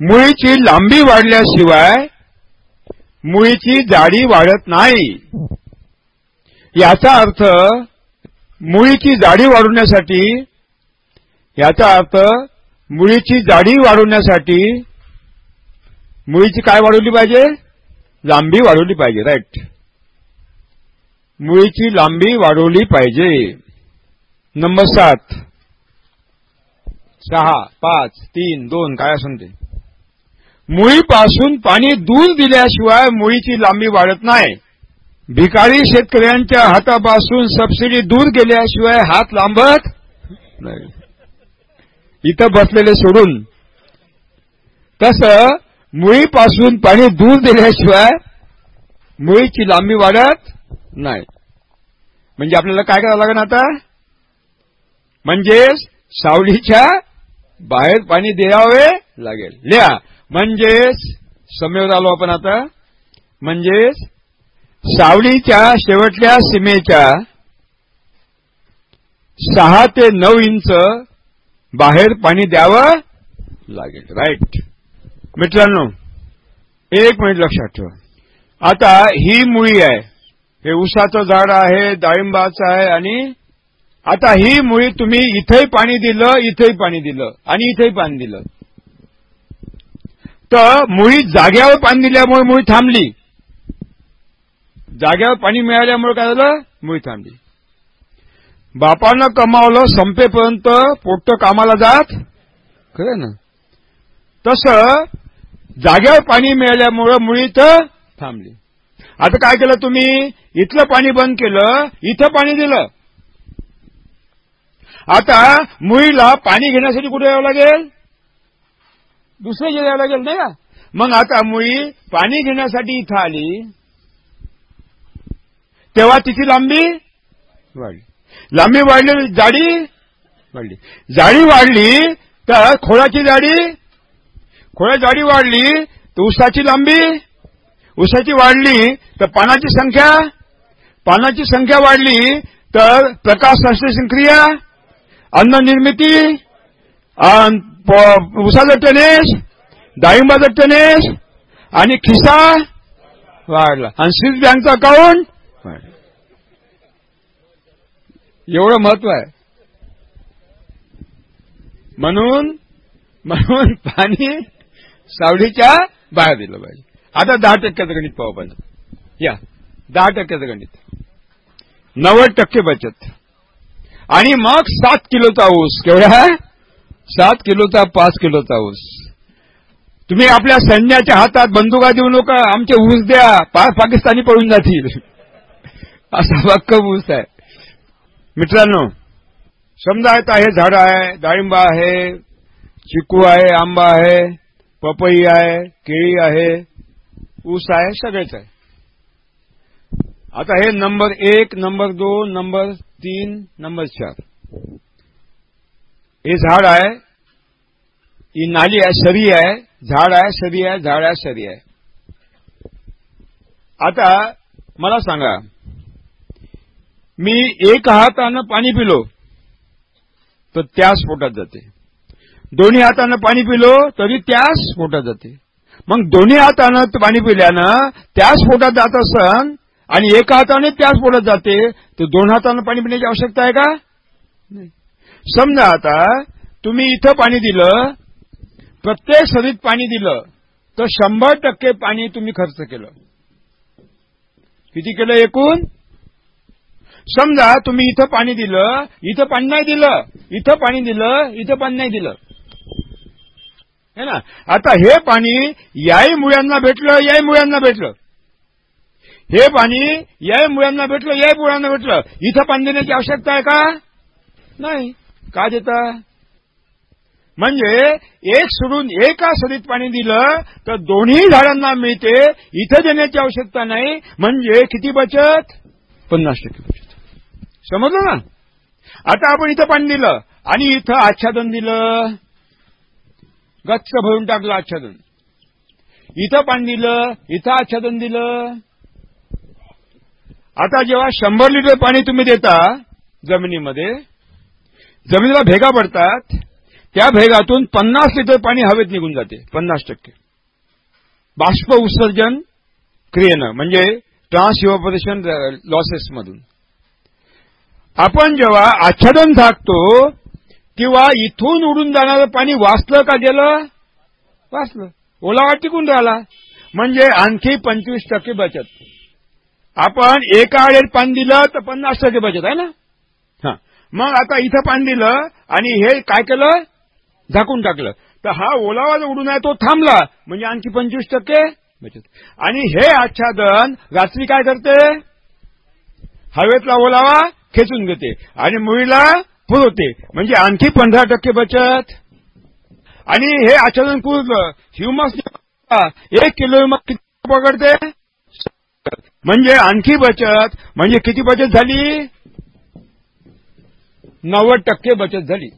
मुळीची लांबी वाढल्याशिवाय मुळीची जाडी वाढत नाही. याचा अर्थ मुळीची जाडी वाढवण्यासाठी याचा अर्थ मुळीची जाडी वाढवण्यासाठी मुळीची काय वाढवली पाहिजे? लांबी वाढवली पाहिजे राईट. मुळीची लांबी वाढवली पाहिजे. नंबर सात. सहा पाच तीन दोन काय असून ते. मुळीपासून पाणी दूर दिल्याशिवाय मुळीची लांबी वाढत नाही. भिकारी शेतकऱ्यांच्या हातापासून सबसिडी दूर गेल्याशिवाय हात लांबत नाही. इथं बसलेले सोडून. तसं मुळीपासून पाणी दूर दिल्याशिवाय मुळीची लांबी वाढत नाही. म्हणजे आपल्याला काय करावं लागेल आता? म्हणजेच सावलीच्या बाहेर पाणी द्यावे लागेल. लिहा. म्हणजेच समोर आलो आपण आता. म्हणजेच सावलीच्या शेवटल्या सीमेच्या सहा ते नऊ इंच बाहेर पाणी द्यावं लागेल. राईट मित्रांनो एक मिनिट लक्षात ठेवा. आता ही मुळी आहे. हे उसाचं झाड आहे डाळिंबाचं आहे आणि आता ही मुळी तुम्ही इथंही पाणी दिलं इथंही पाणी दिलं आणि इथंही पाणी दिलं. तर मुळी जाग्यावर पाणी दिल्यामुळे मुळी थांबली. जाग्यावर पाणी मिळाल्यामुळे काय झालं? मुळी थांबली. बापानं कमावलं संपेपर्यंत पोट कामाला जात. खरं ना? तसं जाग्यावर पाणी मिळाल्यामुळं मुळी तर थांबली. आता काय केलं तुम्ही? इथलं पाणी बंद केलं इथं पाणी दिलं. आता मुळीला पाणी घेण्यासाठी कुठे यावं लागेल? दुसऱ्या यावं लागेल नाही का? मग आता मुळी पाणी घेण्यासाठी इथं आली. तेव्हा तिची लांबी वाढली. लांबी वाढली जाडी वाढली. जाडी वाढली तर खोळाची जाडी खोळा जाडी वाढली तर उसाची लांबी. उसाची वाढली तर पानाची संख्या. पानाची संख्या वाढली तर प्रकाश संश्लेषण क्रिया. अन्न निर्मिती उसाचं टनेश डाळिंबाचं टनेश आणि खिसा वाढला. आणि स्विस बँकचा अकाउंट एवढं महत्त्व आहे. म्हणून म्हणून पाणी सावलीच्या बाहेर दिलं पाहिजे. आता दहा टक्क्याचं गणित पाहू पाहिजे या दहा टक्क्याचं गणित. नव्वद टक्के बचत. आणि मग सात किलोचा ऊस. केवढा? सात किलोचा पाच किलोचा ऊस. तुम्ही आपल्या सैन्याच्या हातात बंदुका देऊ नका आमचे ऊस द्या पाच पाकिस्तानी पळून जातील. असा भक्कम ऊस आहे. मित्रांनो समजा आता आहे झाड आहे डाळिंबा आहे चिकू आहे आंबा आहे पपई आहे केळी आहे ऊस आहे सगळेच आहे. आता हे नंबर एक नंबर दोन नंबर तीन नंबर चार हे झाड आहे ही नाली आहे सरी आहे झाड आहे सरी आहे झाड आहे सरी आहे आता मला सांगा मी एक हातानं पाणी पिलो तर त्याच पोटात जाते. दोन्ही हातानं पाणी पिलो तरी त्याच पोटात जाते. मग दोन्ही हातानं पाणी पिल्यानं त्याच पोटात जात असन आणि एका हाताने त्याच पोटात जाते तर दोन हातानं पाणी पिण्याची आवश्यकता आहे का? नाही. समजा आता तुम्ही इथं पाणी दिलं प्रत्येक सरीत पाणी दिलं तर शंभर टक्के पाणी तुम्ही खर्च केलं. किती केलं एकूण? समजा तुम्ही इथं पाणी दिलं इथं पाणी नाही दिलं इथं पाणी दिलं इथं पाणी नाही दिलं. है ना? आता हे पाणी याही मुळ्यांना भेटलं याही मुळ्यांना भेटलं. हे पाणी याही मुळ्यांना भेटलं याही मुळ्यांना भेटलं. इथं पाणी देण्याची आवश्यकता आहे का? नाही. का देता? म्हणजे एक सोडून एका सरीत पाणी दिलं तर दोन्ही झाडांना मिळते इथं देण्याची आवश्यकता नाही. म्हणजे किती बचत? पन्नास टक्के बचत. समजलं ना? आता आपण इथं पाणी दिलं आणि इथं आच्छादन दिलं. गच्च भरून टाकलं आच्छादन. इथं पाणी दिलं इथं आच्छादन दिलं. आता जेव्हा शंभर लिटर पाणी तुम्ही देता जमिनीमध्ये जमिनीला भेगा पडतात त्या भेगातून पन्नास लिटर पाणी हवेत निघून जाते पन्नास टक्के. बाष्प उत्सर्जन क्रियेनं म्हणजे ट्रान्स इव्हॉपरेशन लॉसेसमधून. आपण जेव्हा आच्छादन झाकतो किंवा इथून उडून जाणारं पाणी वाचलं का गेलं? वाचलं. ओलावा टिकून राहिला. म्हणजे आणखी पंचवीस टक्के बचत. आपण एका आडेत पाणी दिलं तर पन्नास टक्के बचत आहे ना? हा. मग आता इथं पाणी दिलं आणि हे काय केलं? झाकून टाकलं. तर हा ओलावा जो उडून आहे तो थांबला. म्हणजे आणखी पंचवीस टक्के बचत. आणि हे आच्छादन रात्री काय करते? हवेतला ओलावा खेचून घेते आणि मुळीला पुरवते. म्हणजे आणखी पंधरा टक्के बचत. आणि हे आच्छादन पुरलं ह्युमस एक किलो पकडते? म्हणजे आणखी बचत. म्हणजे किती बचत झाली? नव्वद टक्के बचत झाली.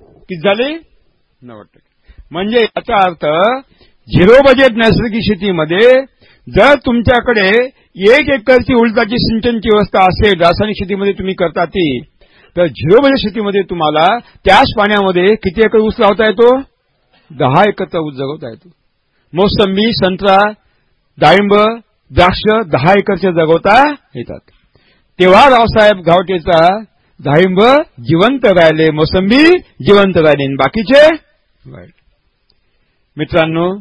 किती झाली? नव्वद टक्के. म्हणजे याचा अर्थ झिरो बजेट नैसर्गिक शेतीमध्ये जर तुमच्याकडे एक एकरची उलटाची सिंचनची व्यवस्था असेल रासायनिक शेतीमध्ये तुम्ही करता ती तर झिरो बजेट शेतीमध्ये तुम्हाला त्याच पाण्यामध्ये किती एकर ऊस लावता येतो? दहा एकरचा ऊस जगवता येतो. मोसंबी संत्रा डाळिंब द्राक्ष दहा एकरच्या जगवता येतात. तेव्हा रावसाहेब गावटेचा डाळिंब जिवंत राहिले मोसंबी जिवंत राहिले बाकीचे मित्रांनो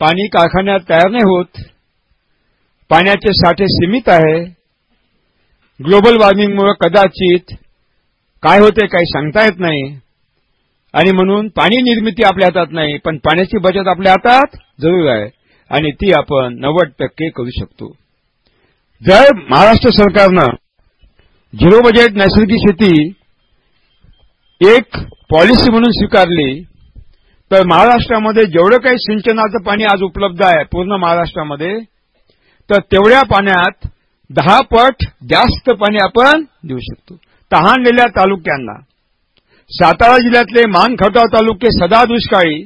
पाणी कारखान्यात तयार नाही होत. पाण्याचे साठे सीमित आहे. ग्लोबल वॉर्मिंगमुळे कदाचित काय होते काही सांगता येत नाही. आणि म्हणून पाणी निर्मिती आपल्या हातात नाही पण पाण्याची बचत आपल्या हातात जरूर आहे. आणि ती आपण नव्वद टक्के करू शकतो. जर महाराष्ट्र सरकारनं झिरो बजेट नैसर्गिक शेती एक पॉलिसी म्हणून स्वीकारली तर महाराष्ट्रामध्ये जेवढं काही सिंचनाचं पाणी आज उपलब्ध आहे पूर्ण महाराष्ट्रामध्ये तर तेवढ्या पाण्यात दहा पट जास्त पाणी आपण देऊ शकतो. तहानलेल्या तालुक्यांना. सातारा जिल्ह्यातले मानखटाव तालुके सदा दुष्काळी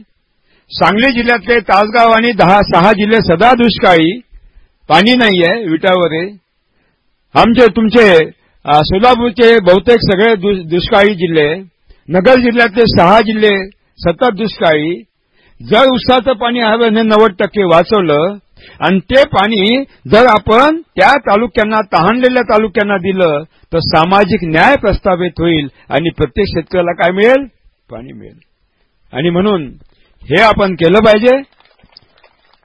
सांगली जिल्ह्यातले तासगाव आणि दहा सहा जिल्हे सदा दुष्काळी पाणी नाहीये विटावर आमचे तुमचे सोलापूरचे बहुतेक सगळे दुष्काळी जिल्हे. नगर जिल्ह्यातले सहा जिल्हे सतत दुष्काळी. जर उसाचं पाणी हव्याने नव्वद टक्के वाचवलं आणि ते पाणी जर आपण त्या तालुक्यांना तहानलेल्या तालुक्यांना दिलं तर सामाजिक न्याय प्रस्थापित होईल आणि प्रत्येक शेतकऱ्याला काय मिळेल? पाणी मिळेल. आणि म्हणून हे आपण केलं पाहिजे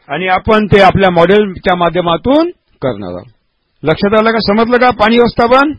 आणि आपण ते आपल्या मॉडेलच्या माध्यमातून करणार आहोत. लक्षात आलं का? समजलं का? पाणी व्यवस्थापन?